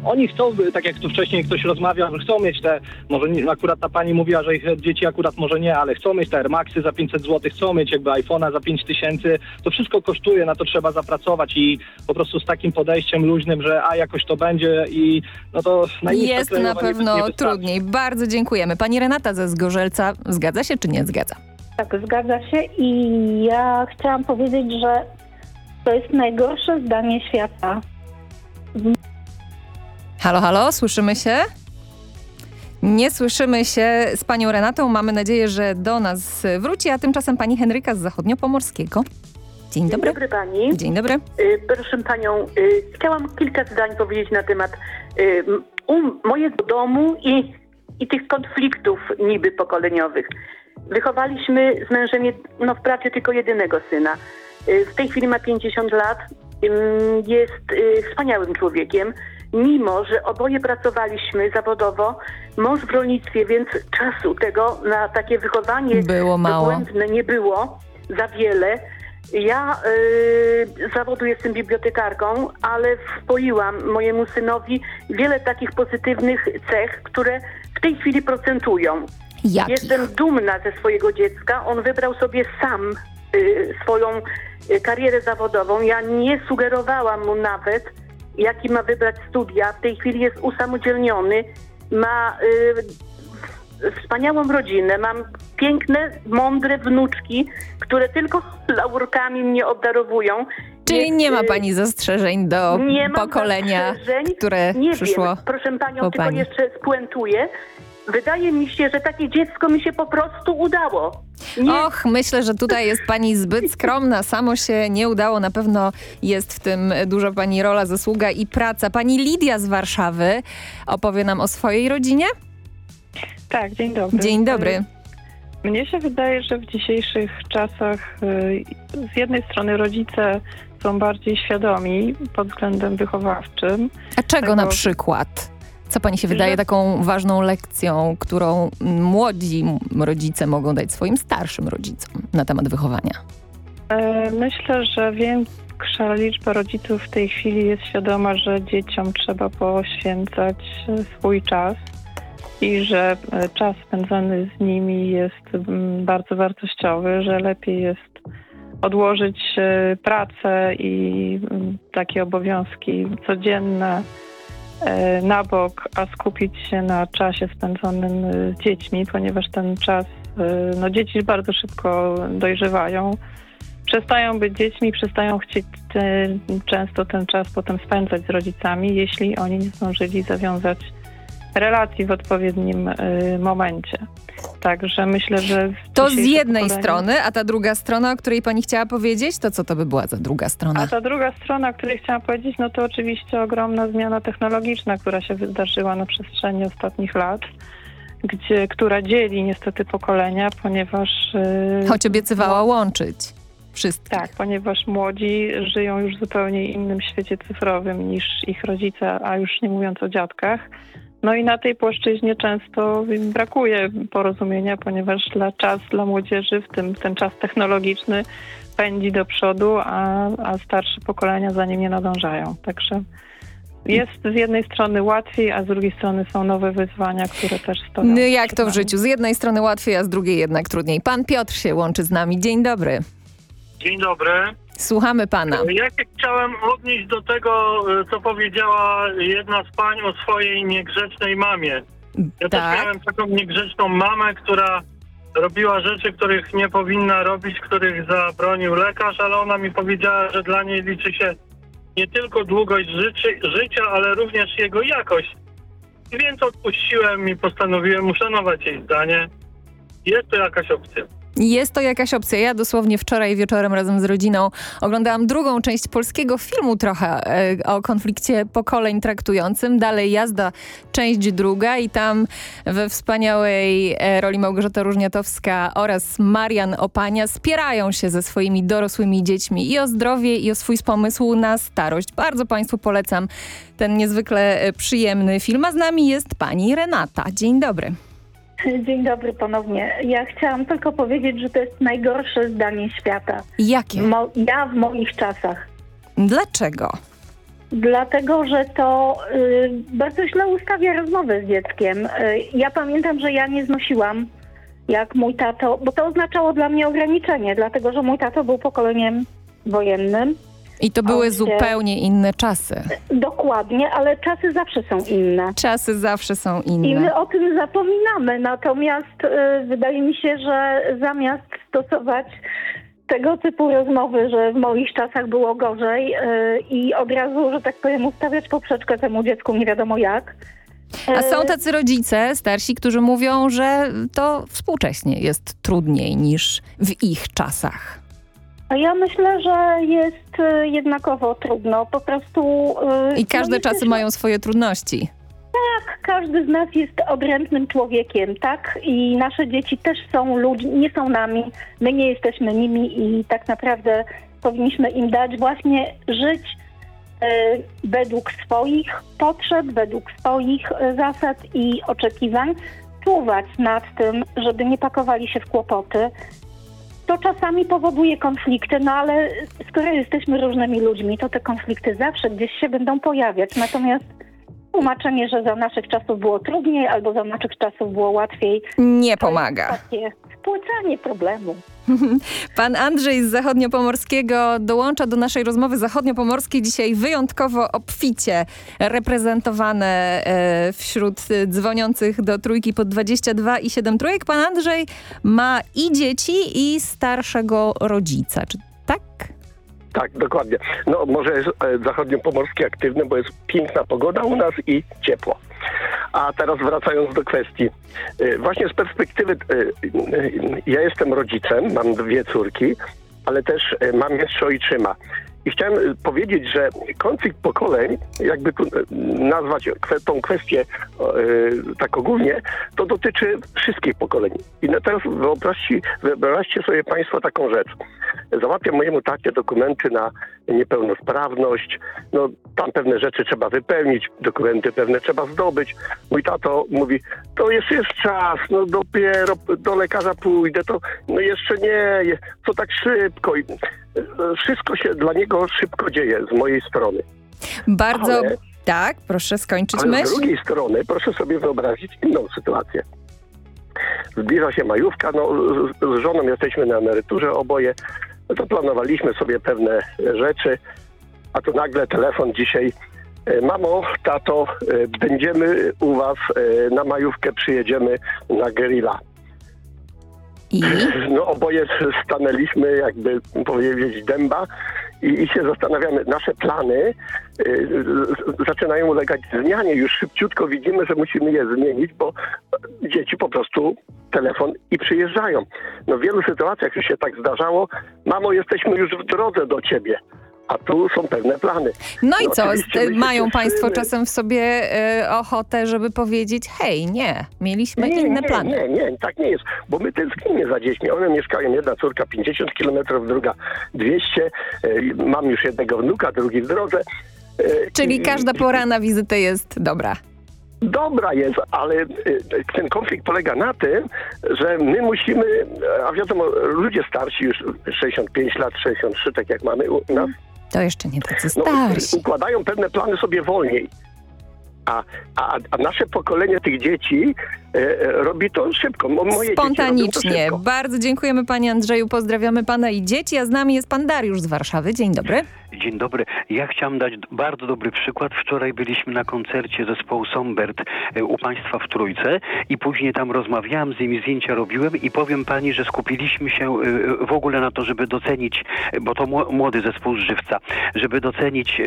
oni chcą, tak jak tu wcześniej ktoś rozmawiał, że chcą mieć te, może nie, akurat ta pani mówiła, że ich dzieci akurat może nie, ale chcą mieć te Air Maxy za 500 zł, chcą mieć jakby iPhone'a za 5000, to wszystko kosztuje, na to trzeba zapracować i po prostu z takim podejściem luźnym, że a jakoś to będzie i no to najniższa Jest na nie- pewno nie wystarczy. trudniej. Bardzo dziękujemy. Pani Renata ze Zgorzelca, zgadza się czy nie zgadza? Tak, zgadza się i ja chciałam powiedzieć, że to jest najgorsze zdanie świata. Halo, halo, słyszymy się? Nie słyszymy się z panią Renatą. Mamy nadzieję, że do nas wróci, a tymczasem pani Henryka z Zachodniopomorskiego. Dzień dobry. Dzień dobry pani. Dzień dobry. Y, Proszę panią, y, chciałam kilka zdań powiedzieć na temat y, um, mojego domu i, i tych konfliktów niby pokoleniowych. Wychowaliśmy z mężem no, w pracy tylko jedynego syna. Y, W tej chwili ma 50 lat, jest y, wspaniałym człowiekiem, mimo że oboje pracowaliśmy zawodowo, mąż w rolnictwie, więc czasu tego na takie wychowanie Było mało. dogłębne nie było za wiele. Ja y, z zawodu jestem bibliotekarką, ale wpoiłam mojemu synowi wiele takich pozytywnych cech, które w tej chwili procentują. Jakich? Jestem dumna ze swojego dziecka. On wybrał sobie sam y, swoją y, karierę zawodową. Ja nie sugerowałam mu nawet, jaki ma wybrać studia. W tej chwili jest usamodzielniony, ma y, wspaniałą rodzinę, mam piękne, mądre wnuczki, które tylko laurkami mnie obdarowują. Czyli nie ma y, pani zastrzeżeń do pokolenia, zastrzeżeń. które nie przyszło Wiem. Proszę panią, po tylko pani. jeszcze spuentuję. Wydaje mi się, że takie dziecko mi się po prostu udało. Och, myślę, że tutaj jest pani zbyt skromna. Samo się nie udało. Na pewno jest w tym duża pani rola, zasługa i praca. Pani Lidia z Warszawy opowie nam o swojej rodzinie. Tak, dzień dobry. Dzień dobry. Mnie się wydaje, że w dzisiejszych czasach y, z jednej strony rodzice są bardziej świadomi pod względem wychowawczym. A czego Tego- na przykład? Co pani się wydaje Że- taką ważną lekcją, którą młodzi rodzice mogą dać swoim starszym rodzicom na temat wychowania? E, Myślę, że większa liczba rodziców w tej chwili jest świadoma, że dzieciom trzeba poświęcać swój czas i że e, czas spędzany z nimi jest mm, bardzo wartościowy, że lepiej jest odłożyć e, pracę i mm, takie obowiązki codzienne na bok, a skupić się na czasie spędzonym e, z dziećmi, ponieważ ten czas, e, no dzieci bardzo szybko dojrzewają, przestają być dziećmi, przestają chcieć e, często ten czas potem spędzać z rodzicami, jeśli oni nie zdążyli zawiązać relacji w odpowiednim e, momencie. Także myślę, że... To z jednej pokoleniu- strony, a ta druga strona, o której pani chciała powiedzieć, to co to by była za druga strona? A ta druga strona, o której chciałam powiedzieć, no to oczywiście ogromna zmiana technologiczna, która się wydarzyła na przestrzeni ostatnich lat, gdzie, która dzieli niestety pokolenia, ponieważ... yy, Choć obiecywała łączyć wszystkich. Tak, ponieważ młodzi żyją już w zupełnie innym świecie cyfrowym niż ich rodzice, a już nie mówiąc o dziadkach. No i na tej płaszczyźnie często brakuje porozumienia, ponieważ dla czas dla młodzieży, w tym ten czas technologiczny, pędzi do przodu, a, a starsze pokolenia za nim nie nadążają. Także jest z jednej strony łatwiej, a z drugiej strony są nowe wyzwania, które też stoją. No jak to w życiu? Z jednej strony łatwiej, a z drugiej jednak trudniej. Pan Piotr się łączy z nami. Dzień dobry. Dzień dobry. Słuchamy pana. Ja się chciałem odnieść do tego, e, co powiedziała jedna z pań o swojej niegrzecznej mamie. Ja Tak. też miałem taką niegrzeczną mamę, która robiła rzeczy, których nie powinna robić, których zabronił lekarz, ale ona mi powiedziała, że dla niej liczy się nie tylko długość życzy, życia, ale również jego jakość. I Więc odpuściłem i postanowiłem uszanować jej zdanie. Jest to jakaś opcja. Jest to jakaś opcja. Ja dosłownie wczoraj wieczorem razem z rodziną oglądałam drugą część polskiego filmu trochę e, o konflikcie pokoleń traktującym. Dalej jazda, część druga i tam we wspaniałej e, roli Małgorzata Różniatowska oraz Marian Opania spierają się ze swoimi dorosłymi dziećmi i o zdrowie i o swój pomysł na starość. Bardzo Państwu polecam ten niezwykle e, przyjemny film. A z nami jest pani Renata. Dzień dobry. Dzień dobry ponownie. Ja chciałam tylko powiedzieć, że to jest najgorsze zdanie świata. Jakie? Mo- ja w moich czasach. Dlaczego? Dlatego, że to y, bardzo źle ustawia rozmowę z dzieckiem. Y, ja pamiętam, że ja nie znosiłam, jak mój tato, bo to oznaczało dla mnie ograniczenie, dlatego że mój tato był pokoleniem wojennym. I to były się- zupełnie inne czasy. Dokładnie, ale czasy zawsze są inne. Czasy zawsze są I inne. my o tym zapominamy. Natomiast y, wydaje mi się, że zamiast stosować tego typu rozmowy, że w moich czasach było gorzej y, i od razu, że tak powiem, ustawiać poprzeczkę temu dziecku nie wiadomo jak. A są y, tacy rodzice starsi, którzy mówią, że to współcześnie jest trudniej niż w ich czasach. Ja myślę, że jest y, jednakowo trudno. Po prostu... y, I każde no, czasy mają swoje trudności. Tak, każdy z nas jest odrębnym człowiekiem, tak? I nasze dzieci też są ludźmi, nie są nami, my nie jesteśmy nimi i tak naprawdę powinniśmy im dać właśnie żyć e, według swoich potrzeb, według swoich zasad i oczekiwań, czuwać nad tym, żeby nie pakowali się w kłopoty. To czasami powoduje konflikty, no ale skoro jesteśmy różnymi ludźmi, to te konflikty zawsze gdzieś się będą pojawiać. Natomiast tłumaczenie, że za naszych czasów było trudniej albo za naszych czasów było łatwiej, Nie pomaga. takie spłycanie problemu. Pan Andrzej z Zachodniopomorskiego dołącza do naszej rozmowy zachodniopomorskiej dzisiaj wyjątkowo obficie reprezentowane e, wśród dzwoniących do trójki pod 22 i 7 trójek. Pan Andrzej ma i dzieci i starszego rodzica. Czy tak? Tak, dokładnie. No może jest e, zachodniopomorskie aktywne, bo jest piękna pogoda u nas i ciepło. A teraz wracając do kwestii. E, Właśnie z perspektywy, e, ja jestem rodzicem, mam dwie córki, ale też mam jeszcze ojczyma. I chciałem e, powiedzieć, że konflikt pokoleń, jakby tu e, nazwać tą kwestię e, tak ogólnie, to dotyczy wszystkich pokoleń. I teraz wyobraźcie, wyobraźcie sobie Państwo taką rzecz. Załatwiam mojemu tacie dokumenty na niepełnosprawność. No, tam pewne rzeczy trzeba wypełnić, dokumenty pewne trzeba zdobyć. Mój tato mówi, to jeszcze jest czas, no dopiero do lekarza pójdę, to no jeszcze nie, to tak szybko. Wszystko się dla niego szybko dzieje z mojej strony. Bardzo... Ale- Tak, proszę skończyć Ale z myśl. drugiej strony proszę sobie wyobrazić inną sytuację. Zbliża się majówka, no z, z żoną jesteśmy na emeryturze oboje, no to planowaliśmy sobie pewne rzeczy, a tu nagle telefon dzisiaj. e, Mamo, tato, e, będziemy u was e, na majówkę, przyjedziemy na grilla. I? No oboje stanęliśmy, jakby powiedzieć, dęba i, i się zastanawiamy. Nasze plany y, zaczynają ulegać zmianie. Już szybciutko widzimy, że musimy je zmienić, bo dzieci po prostu telefon i przyjeżdżają. No w wielu sytuacjach już się tak zdarzało. Mamo, jesteśmy już w drodze do ciebie. A tu są pewne plany. No i co? my się Mają państwo czasem w sobie e, ochotę, żeby powiedzieć hej, nie, mieliśmy nie, inne nie, plany. Nie, nie, tak nie jest, bo my tęsknimy za dziećmi. One mieszkają, jedna córka 50 kilometrów, druga 200. E, Mam już jednego wnuka, drugi w drodze. E, Czyli każda pora na wizytę jest dobra. Dobra jest, ale ten konflikt polega na tym, że my musimy, a wiadomo, ludzie starsi już 65 lat, 63, tak jak mamy u nas, To jeszcze nie tacy no, starsi. układają pewne plany sobie wolniej. A, a, a nasze pokolenie tych dzieci robi to szybko. Mo- Moje Spontanicznie. szybko. Bardzo dziękujemy panie Andrzeju, pozdrawiamy pana i dzieci, a z nami jest pan Dariusz z Warszawy. Dzień dobry. Dzień dobry. Ja chciałem dać bardzo dobry przykład. Wczoraj byliśmy na koncercie zespołu Sombert e, u Państwa w Trójce i później tam rozmawiałem z nimi, zdjęcia robiłem i powiem Pani, że skupiliśmy się e, w ogóle na to, żeby docenić, e, bo to mło- młody zespół z Żywca, żeby docenić e,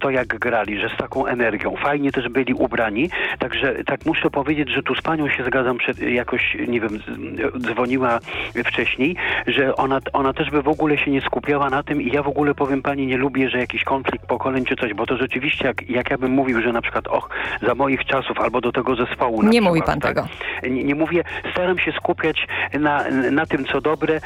to, jak grali, że z taką energią. Fajnie też byli ubrani, także tak muszę powiedzieć, że tu z Panią się zgadzam, przed, jakoś, nie wiem, dzwoniła wcześniej, że ona, ona też by w ogóle się nie skupiała na tym i ja w ogóle powiem Pani, nie lubię, że jakiś konflikt pokoleń czy coś, bo to rzeczywiście, jak, jak ja bym mówił, że na przykład, och, za moich czasów albo do tego zespołu na Nie przykład, mówi pan tak? tego. Nie, nie mówię, staram się skupiać na, na tym, co dobre, e,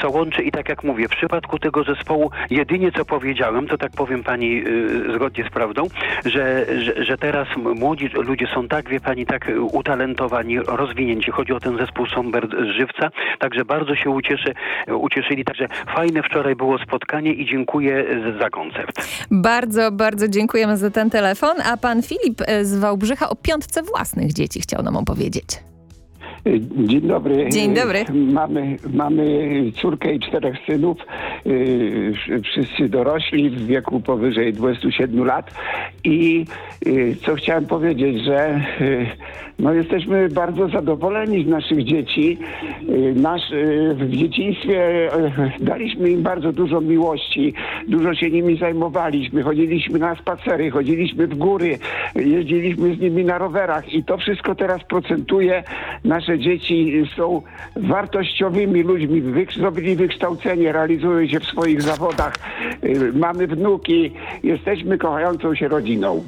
co łączy i tak jak mówię, w przypadku tego zespołu jedynie co powiedziałem, to tak powiem pani e, zgodnie z prawdą, że, że, że teraz młodzi ludzie są tak, wie pani, tak e, utalentowani, rozwinięci. Chodzi o ten zespół Somber z Żywca, także bardzo się ucieszy, ucieszyli. Także fajne wczoraj było spotkanie i dziękuję za koncert. Bardzo, bardzo dziękujemy za ten telefon, a pan Filip e, z Wałbrzycha o piątce własnych dzieci chciał nam opowiedzieć. Dzień dobry. Dzień dobry. Mamy, mamy córkę i czterech synów, yy, wszyscy dorośli w wieku powyżej 27 lat i yy, co chciałem powiedzieć, że no jesteśmy bardzo zadowoleni z naszych dzieci. Nasz, w dzieciństwie daliśmy im bardzo dużo miłości, dużo się nimi zajmowaliśmy, chodziliśmy na spacery, chodziliśmy w góry, jeździliśmy z nimi na rowerach i to wszystko teraz procentuje. Nasze dzieci są wartościowymi ludźmi, wy, zrobili wykształcenie, realizują się w swoich zawodach. Yy, Mamy wnuki, jesteśmy kochającą się rodziną.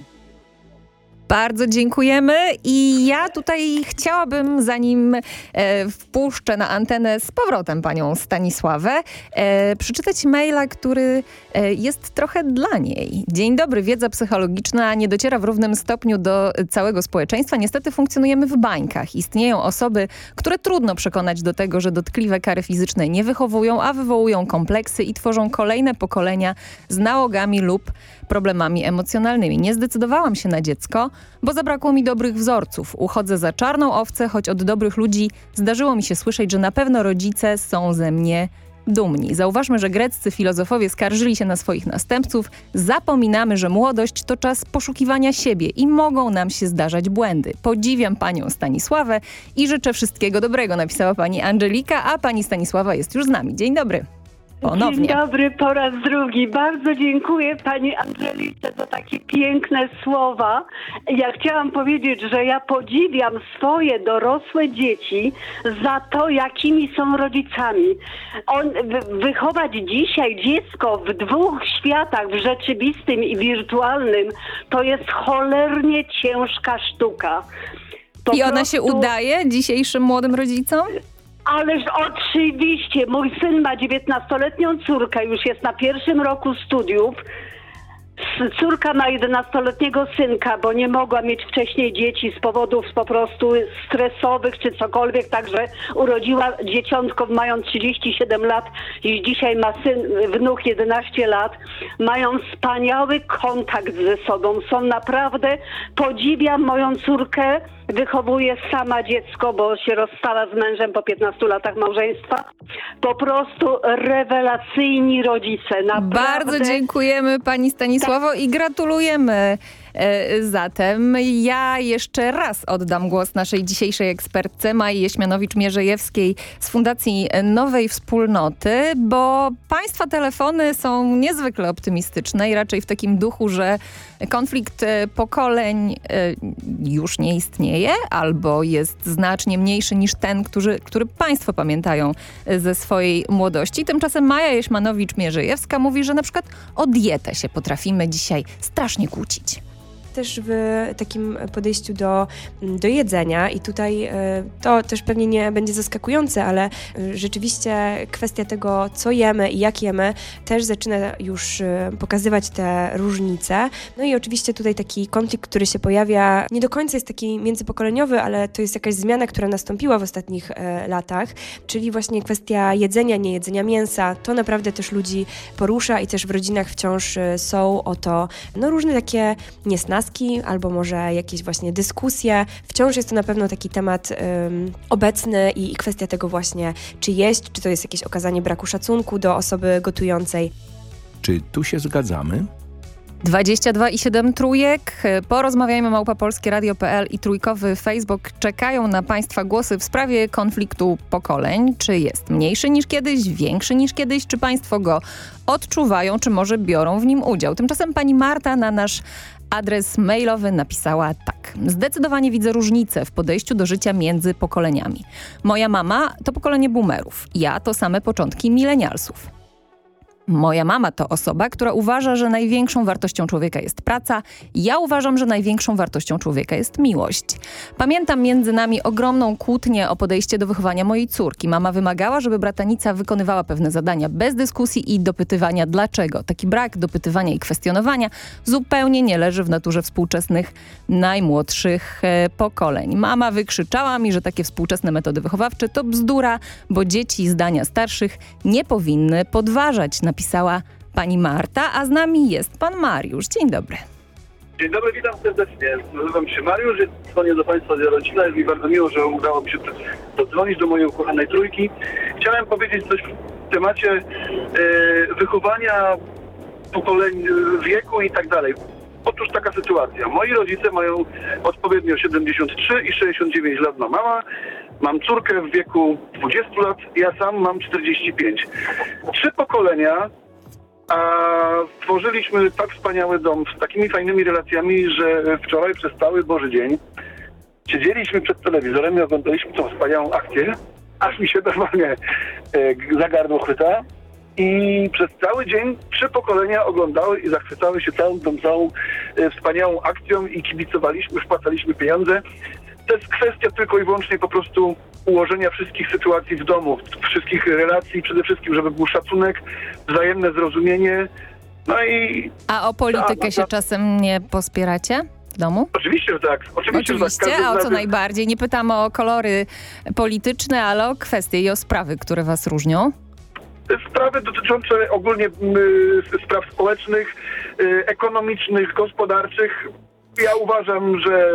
Bardzo dziękujemy i ja tutaj chciałabym, zanim e, wpuszczę na antenę z powrotem panią Stanisławę, e, przeczytać maila, który e, jest trochę dla niej. Dzień dobry, wiedza psychologiczna nie dociera w równym stopniu do całego społeczeństwa. Niestety funkcjonujemy w bańkach. Istnieją osoby, które trudno przekonać do tego, że dotkliwe kary fizyczne nie wychowują, a wywołują kompleksy i tworzą kolejne pokolenia z nałogami lub problemami emocjonalnymi. Nie zdecydowałam się na dziecko, bo zabrakło mi dobrych wzorców. Uchodzę za czarną owcę, choć od dobrych ludzi zdarzyło mi się słyszeć, że na pewno rodzice są ze mnie dumni. Zauważmy, że greccy filozofowie skarżyli się na swoich następców. Zapominamy, że młodość to czas poszukiwania siebie i mogą nam się zdarzać błędy. Podziwiam panią Stanisławę i życzę wszystkiego dobrego, napisała pani Angelika, a pani Stanisława jest już z nami. Dzień dobry. Ponownie. Dzień dobry po raz drugi. Bardzo dziękuję pani Angelice za takie piękne słowa. Ja chciałam powiedzieć, że ja podziwiam swoje dorosłe dzieci za to, jakimi są rodzicami. On, wy, wychować dzisiaj dziecko w dwóch światach, w rzeczywistym i wirtualnym, to jest cholernie ciężka sztuka. Po I ona się prostu- udaje dzisiejszym młodym rodzicom? Ależ oczywiście, mój syn ma 19-letnią córkę, już jest na pierwszym roku studiów. Córka ma 11-letniego synka, bo nie mogła mieć wcześniej dzieci z powodów po prostu stresowych czy cokolwiek, także urodziła dzieciątko mając 37 lat i dzisiaj ma syn, wnuk 11 lat. Mają wspaniały kontakt ze sobą, są naprawdę, podziwiam moją córkę, wychowuje sama dziecko, bo się rozstała z mężem po 15 latach małżeństwa. Po prostu rewelacyjni rodzice. Naprawdę. Bardzo dziękujemy pani Stanisławo i gratulujemy. E, Zatem ja jeszcze raz oddam głos naszej dzisiejszej ekspertce Maji Jeśmianowicz-Mierzejewskiej z Fundacji Nowej Wspólnoty, bo państwa telefony są niezwykle optymistyczne i raczej w takim duchu, że konflikt e, pokoleń e, już nie istnieje albo jest znacznie mniejszy niż ten, który, który państwo pamiętają e, ze swojej młodości. Tymczasem Maja Jeśmanowicz-Mierzejewska mówi, że na przykład o dietę się potrafimy dzisiaj strasznie kłócić. Też w takim podejściu do, do jedzenia i tutaj e, to też pewnie nie będzie zaskakujące, ale e, rzeczywiście kwestia tego, co jemy i jak jemy, też zaczyna już e, pokazywać te różnice. No i oczywiście tutaj taki konflikt, który się pojawia, nie do końca jest taki międzypokoleniowy, ale to jest jakaś zmiana, która nastąpiła w ostatnich latach, czyli właśnie kwestia jedzenia, nie jedzenia mięsa. To naprawdę też ludzi porusza i też w rodzinach wciąż są o to no, różne takie niesnaski albo może jakieś właśnie dyskusje. Wciąż jest to na pewno taki temat ym, obecny i, i kwestia tego właśnie, czy jeść, czy to jest jakieś okazanie braku szacunku do osoby gotującej. Czy tu się zgadzamy? 22 i 7 trójek. Porozmawiajmy małpapolskieradio.pl i trójkowy Facebook czekają na Państwa głosy w sprawie konfliktu pokoleń. Czy jest mniejszy niż kiedyś, większy niż kiedyś? Czy Państwo go odczuwają, czy może biorą w nim udział? Tymczasem pani Marta na nasz adres mailowy napisała tak. Zdecydowanie widzę różnicę w podejściu do życia między pokoleniami. Moja mama to pokolenie boomerów, ja to same początki milenialsów. Moja mama to osoba, która uważa, że największą wartością człowieka jest praca. Ja uważam, że największą wartością człowieka jest miłość. Pamiętam między nami ogromną kłótnię o podejście do wychowania mojej córki. Mama wymagała, żeby bratanica wykonywała pewne zadania bez dyskusji i dopytywania dlaczego. Taki brak dopytywania i kwestionowania zupełnie nie leży w naturze współczesnych najmłodszych e, pokoleń. Mama wykrzyczała mi, że takie współczesne metody wychowawcze to bzdura, bo dzieci zdania starszych nie powinny podważać, napisała pani Marta, a z nami jest pan Mariusz. Dzień dobry. Dzień dobry, witam serdecznie. Nazywam się Mariusz, dzwonię do Państwa z. Jest mi bardzo miło, że udało mi się dodzwonić do mojej ukochanej trójki. Chciałem powiedzieć coś w temacie e, wychowania pokoleń e, wieku i tak dalej. Otóż taka sytuacja. Moi rodzice mają odpowiednio 73 i 69 lat ma mama. Mam córkę w wieku 20 lat, ja sam mam 45. Trzy pokolenia a stworzyliśmy tak wspaniały dom z takimi fajnymi relacjami, że wczoraj przez cały Boży Dzień siedzieliśmy przed telewizorem i oglądaliśmy tą wspaniałą akcję, aż mi się normalnie e, za gardło chwyta. i przez cały dzień trzy pokolenia oglądały i zachwycały się całą tą całą e, wspaniałą akcją i kibicowaliśmy, wpłacaliśmy pieniądze. To jest kwestia tylko i wyłącznie po prostu ułożenia wszystkich sytuacji w domu, wszystkich relacji, przede wszystkim, żeby był szacunek, wzajemne zrozumienie. No i A o politykę Tak, się tak. czasem nie pospieracie w domu? oczywiście, że tak. Oczywiście, tak. Oczywiście, z a o co najbardziej? Nie pytam o kolory polityczne, ale o kwestie i o sprawy, które was różnią. Sprawy dotyczące ogólnie y, spraw społecznych, y, ekonomicznych, gospodarczych. Ja uważam, że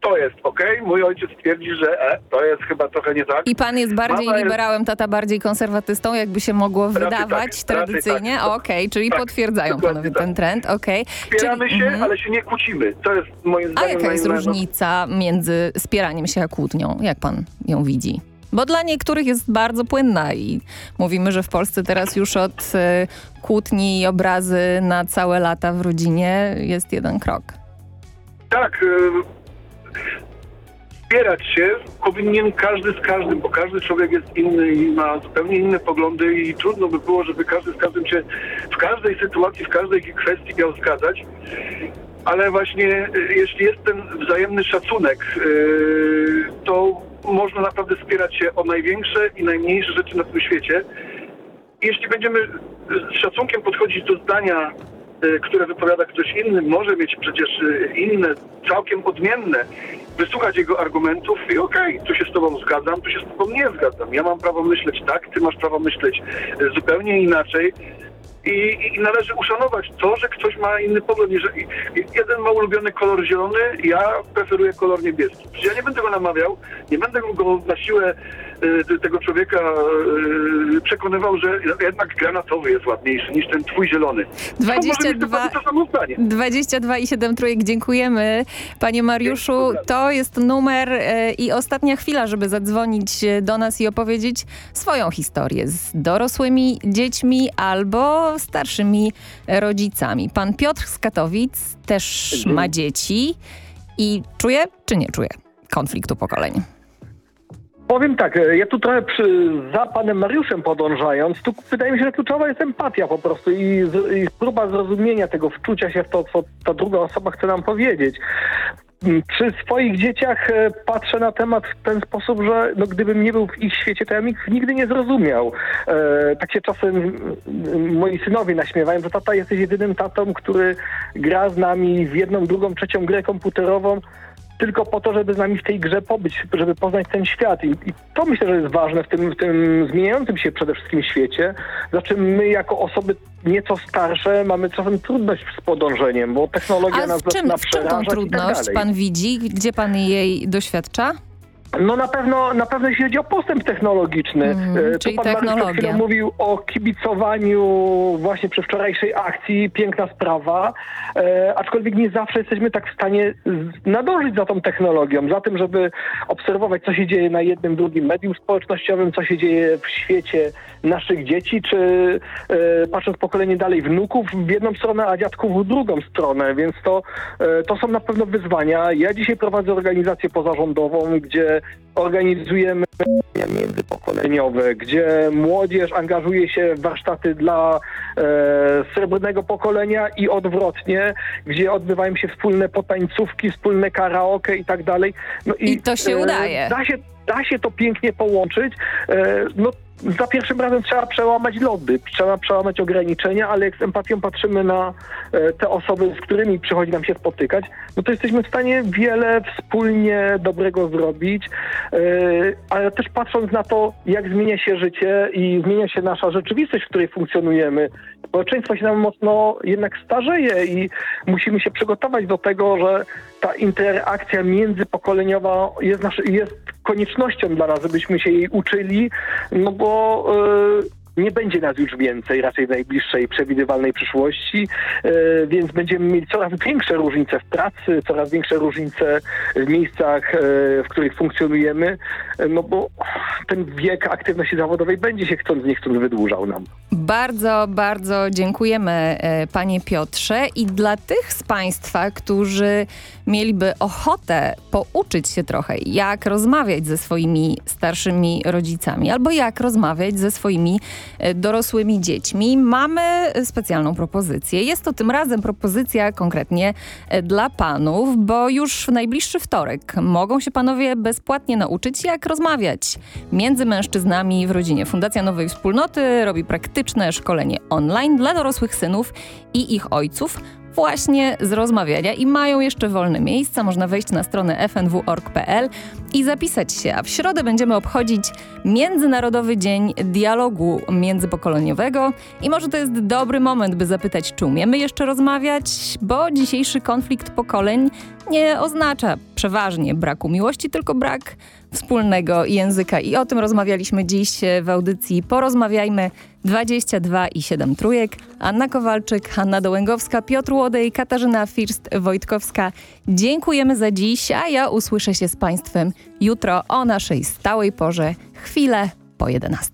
to jest ok. Mój ojciec twierdzi, że e, to jest chyba trochę nie tak. I pan jest bardziej Mama jest- liberałem, tata bardziej konserwatystą, jakby się mogło Raczej wydawać tak, tradycyjnie. tak. Okej, czyli Tak, potwierdzają panowie tak. ten trend, okej. Wspieramy Czyli- się, mhm. ale się nie kłócimy. To jest moim A zdaniem... jaka jest różnica między spieraniem się a kłótnią? Jak pan ją widzi? Bo dla niektórych jest bardzo płynna i mówimy, że w Polsce teraz już od e, kłótni i obrazy na całe lata w rodzinie jest jeden krok. Tak. y, Wspierać się powinien każdy z każdym, bo każdy człowiek jest inny i ma zupełnie inne poglądy i trudno by było, żeby każdy z każdym się w każdej sytuacji, w każdej kwestii miał zgadzać. Ale właśnie y, jeśli jest ten wzajemny szacunek, y, to można naprawdę wspierać się o największe i najmniejsze rzeczy na tym świecie. Jeśli będziemy z szacunkiem podchodzić do zdania, które wypowiada ktoś inny, może mieć przecież y, inne, całkiem odmienne, wysłuchać jego argumentów i okej, tu się z tobą zgadzam, tu się z tobą nie zgadzam. Ja mam prawo myśleć tak, ty masz prawo myśleć y, zupełnie inaczej. I, I należy uszanować to, że ktoś ma inny pogląd. Jeżeli jeden ma ulubiony kolor zielony, ja preferuję kolor niebieski. Przecież ja nie będę go namawiał, nie będę go na siłę y, tego człowieka y, przekonywał, że jednak granatowy jest ładniejszy niż ten twój zielony. To może mieć 22, dokładnie to samo zdanie. 22 i 7 trójek, dziękujemy. Panie Mariuszu, to jest numer i ostatnia chwila, żeby zadzwonić do nas i opowiedzieć swoją historię z dorosłymi dziećmi albo starszymi rodzicami. Pan Piotr z Katowic też ma dzieci i czuje czy nie czuje konfliktu pokoleń? Powiem tak, e, ja tu trochę przy, za panem Mariuszem podążając, tu wydaje mi się, że kluczowa jest empatia po prostu i, i próba zrozumienia tego, wczucia się w to, co ta druga osoba chce nam powiedzieć. Mm, Przy swoich dzieciach e, patrzę na temat w ten sposób, że no, gdybym nie był w ich świecie, to ja ich nigdy nie zrozumiał. E, tak się czasem moi synowie naśmiewają, że tata jesteś jedynym tatą, który gra z nami w jedną, drugą, trzecią grę komputerową, tylko po to, żeby z nami w tej grze pobyć, żeby poznać ten świat. I, i to myślę, że jest ważne w tym, w tym zmieniającym się przede wszystkim świecie, za czym my jako osoby nieco starsze mamy czasem trudność z podążeniem, bo technologia A nas czym, zaczyna w czym tą tak trudność pan widzi? Gdzie pan jej doświadcza? No na pewno, na pewno jeśli chodzi o postęp technologiczny. Mhm, E, tu pan Mariusz chwilą mówił o kibicowaniu właśnie przy wczorajszej akcji. Piękna sprawa. E, aczkolwiek nie zawsze jesteśmy tak w stanie nadążyć za tą technologią, za tym, żeby obserwować, co się dzieje na jednym, drugim medium społecznościowym, co się dzieje w świecie naszych dzieci, czy e, patrząc pokolenie dalej wnuków w jedną stronę, a dziadków w drugą stronę, więc to, e, to są na pewno wyzwania. Ja dzisiaj prowadzę organizację pozarządową, gdzie organizujemy międzypokoleniowe, gdzie młodzież angażuje się w warsztaty dla e, srebrnego pokolenia i odwrotnie, gdzie odbywają się wspólne potańcówki, wspólne karaoke i tak dalej. No I to się udaje. Da się, da się to pięknie połączyć. E, no, za pierwszym razem trzeba przełamać lody, trzeba przełamać ograniczenia, ale jak z empatią patrzymy na e, te osoby, z którymi przychodzi nam się spotykać, no to jesteśmy w stanie wiele wspólnie dobrego zrobić, e, ale też patrząc na to, jak zmienia się życie i zmienia się nasza rzeczywistość, w której funkcjonujemy, społeczeństwo się nam mocno jednak starzeje i musimy się przygotować do tego, że ta interakcja międzypokoleniowa jest, nasz, jest koniecznością dla nas, żebyśmy się jej uczyli, no bo e, nie będzie nas już więcej, raczej w najbliższej przewidywalnej przyszłości, e, więc będziemy mieli coraz większe różnice w pracy, coraz większe różnice w miejscach, e, w których funkcjonujemy, e, no bo ten wiek aktywności zawodowej będzie się chcąc nie chcąc wydłużał nam. Bardzo, bardzo dziękujemy panie Piotrze i dla tych z państwa, którzy mieliby ochotę pouczyć się trochę, jak rozmawiać ze swoimi starszymi rodzicami albo jak rozmawiać ze swoimi dorosłymi dziećmi, mamy specjalną propozycję. Jest to tym razem propozycja konkretnie e, dla panów, bo już w najbliższy wtorek mogą się panowie bezpłatnie nauczyć, jak rozmawiać między mężczyznami w rodzinie. Fundacja Nowej Wspólnoty robi praktyczne szkolenie online dla dorosłych synów i ich ojców właśnie z rozmawiania i mają jeszcze wolne miejsca. Można wejść na stronę fnw.org.pl i zapisać się. A w środę będziemy obchodzić Międzynarodowy Dzień Dialogu Międzypokoleniowego i może to jest dobry moment, by zapytać, czy umiemy jeszcze rozmawiać, bo dzisiejszy konflikt pokoleń nie oznacza przeważnie braku miłości, tylko brak wspólnego języka. I o tym rozmawialiśmy dziś w audycji Porozmawiajmy 22 i 7 trójek. Anna Kowalczyk, Hanna Dołęgowska, Piotr Łodej, Katarzyna First-Wojtkowska. Dziękujemy za dziś, a ja usłyszę się z Państwem jutro o naszej stałej porze, chwilę po 11.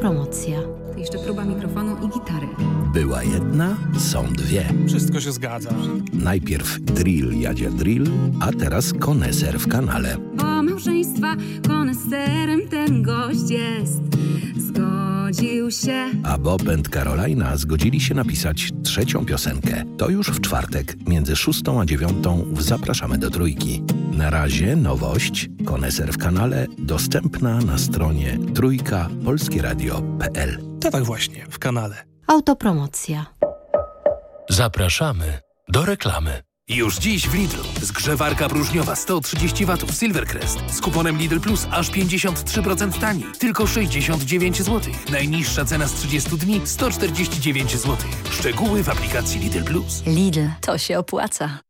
Autopromocja. Jeszcze próba mikrofonu i gitary. Była jedna, są dwie. Wszystko się zgadza. Najpierw drill jadzie drill, a teraz koneser w kanale. Bo małżeństwa koneserem ten gość jest. Zgodził się. A Bob and Carolina zgodzili się napisać trzecią piosenkę. To już w czwartek, między szóstą a dziewiątą w Zapraszamy do Trójki. Na razie nowość, koneser w kanale, dostępna na stronie trójka polskieradio.pl. To tak właśnie, w kanale. Autopromocja. Zapraszamy do reklamy. Już dziś w Lidlu. Zgrzewarka próżniowa 130 W Silvercrest z kuponem Lidl Plus aż 53% taniej. Tylko 69 zł. Najniższa cena z 30 dni 149 zł. Szczegóły w aplikacji Lidl Plus. Lidl, to się opłaca.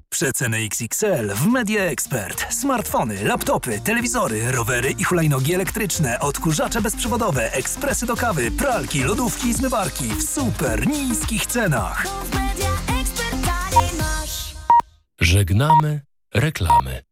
Przeceny XXL w Media Expert. Smartfony, laptopy, telewizory, rowery i hulajnogi elektryczne, odkurzacze bezprzewodowe, ekspresy do kawy, pralki, lodówki i zmywarki w super niskich cenach. Żegnamy reklamy.